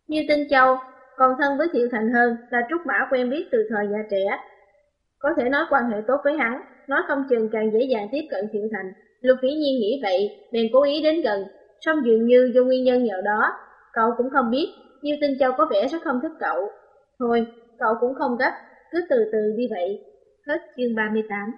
Như Tinh Châu, còn thân với Thiệu Thành hơn là Trúc Mã quen biết từ thời già trẻ. Có thể nói quan hệ tốt với hắn, nói không chừng càng dễ dàng tiếp cận Thiệu Thành. Lục Vĩ Nhiên nghĩ vậy, bèn cố ý đến gần, song dường như do nguyên nhân nhờ đó, cậu cũng không biết, nhiêu Tinh Châu có vẻ rất không thích cậu. Thôi, cậu cũng không gấp, cứ từ từ đi vậy. Hết chương 38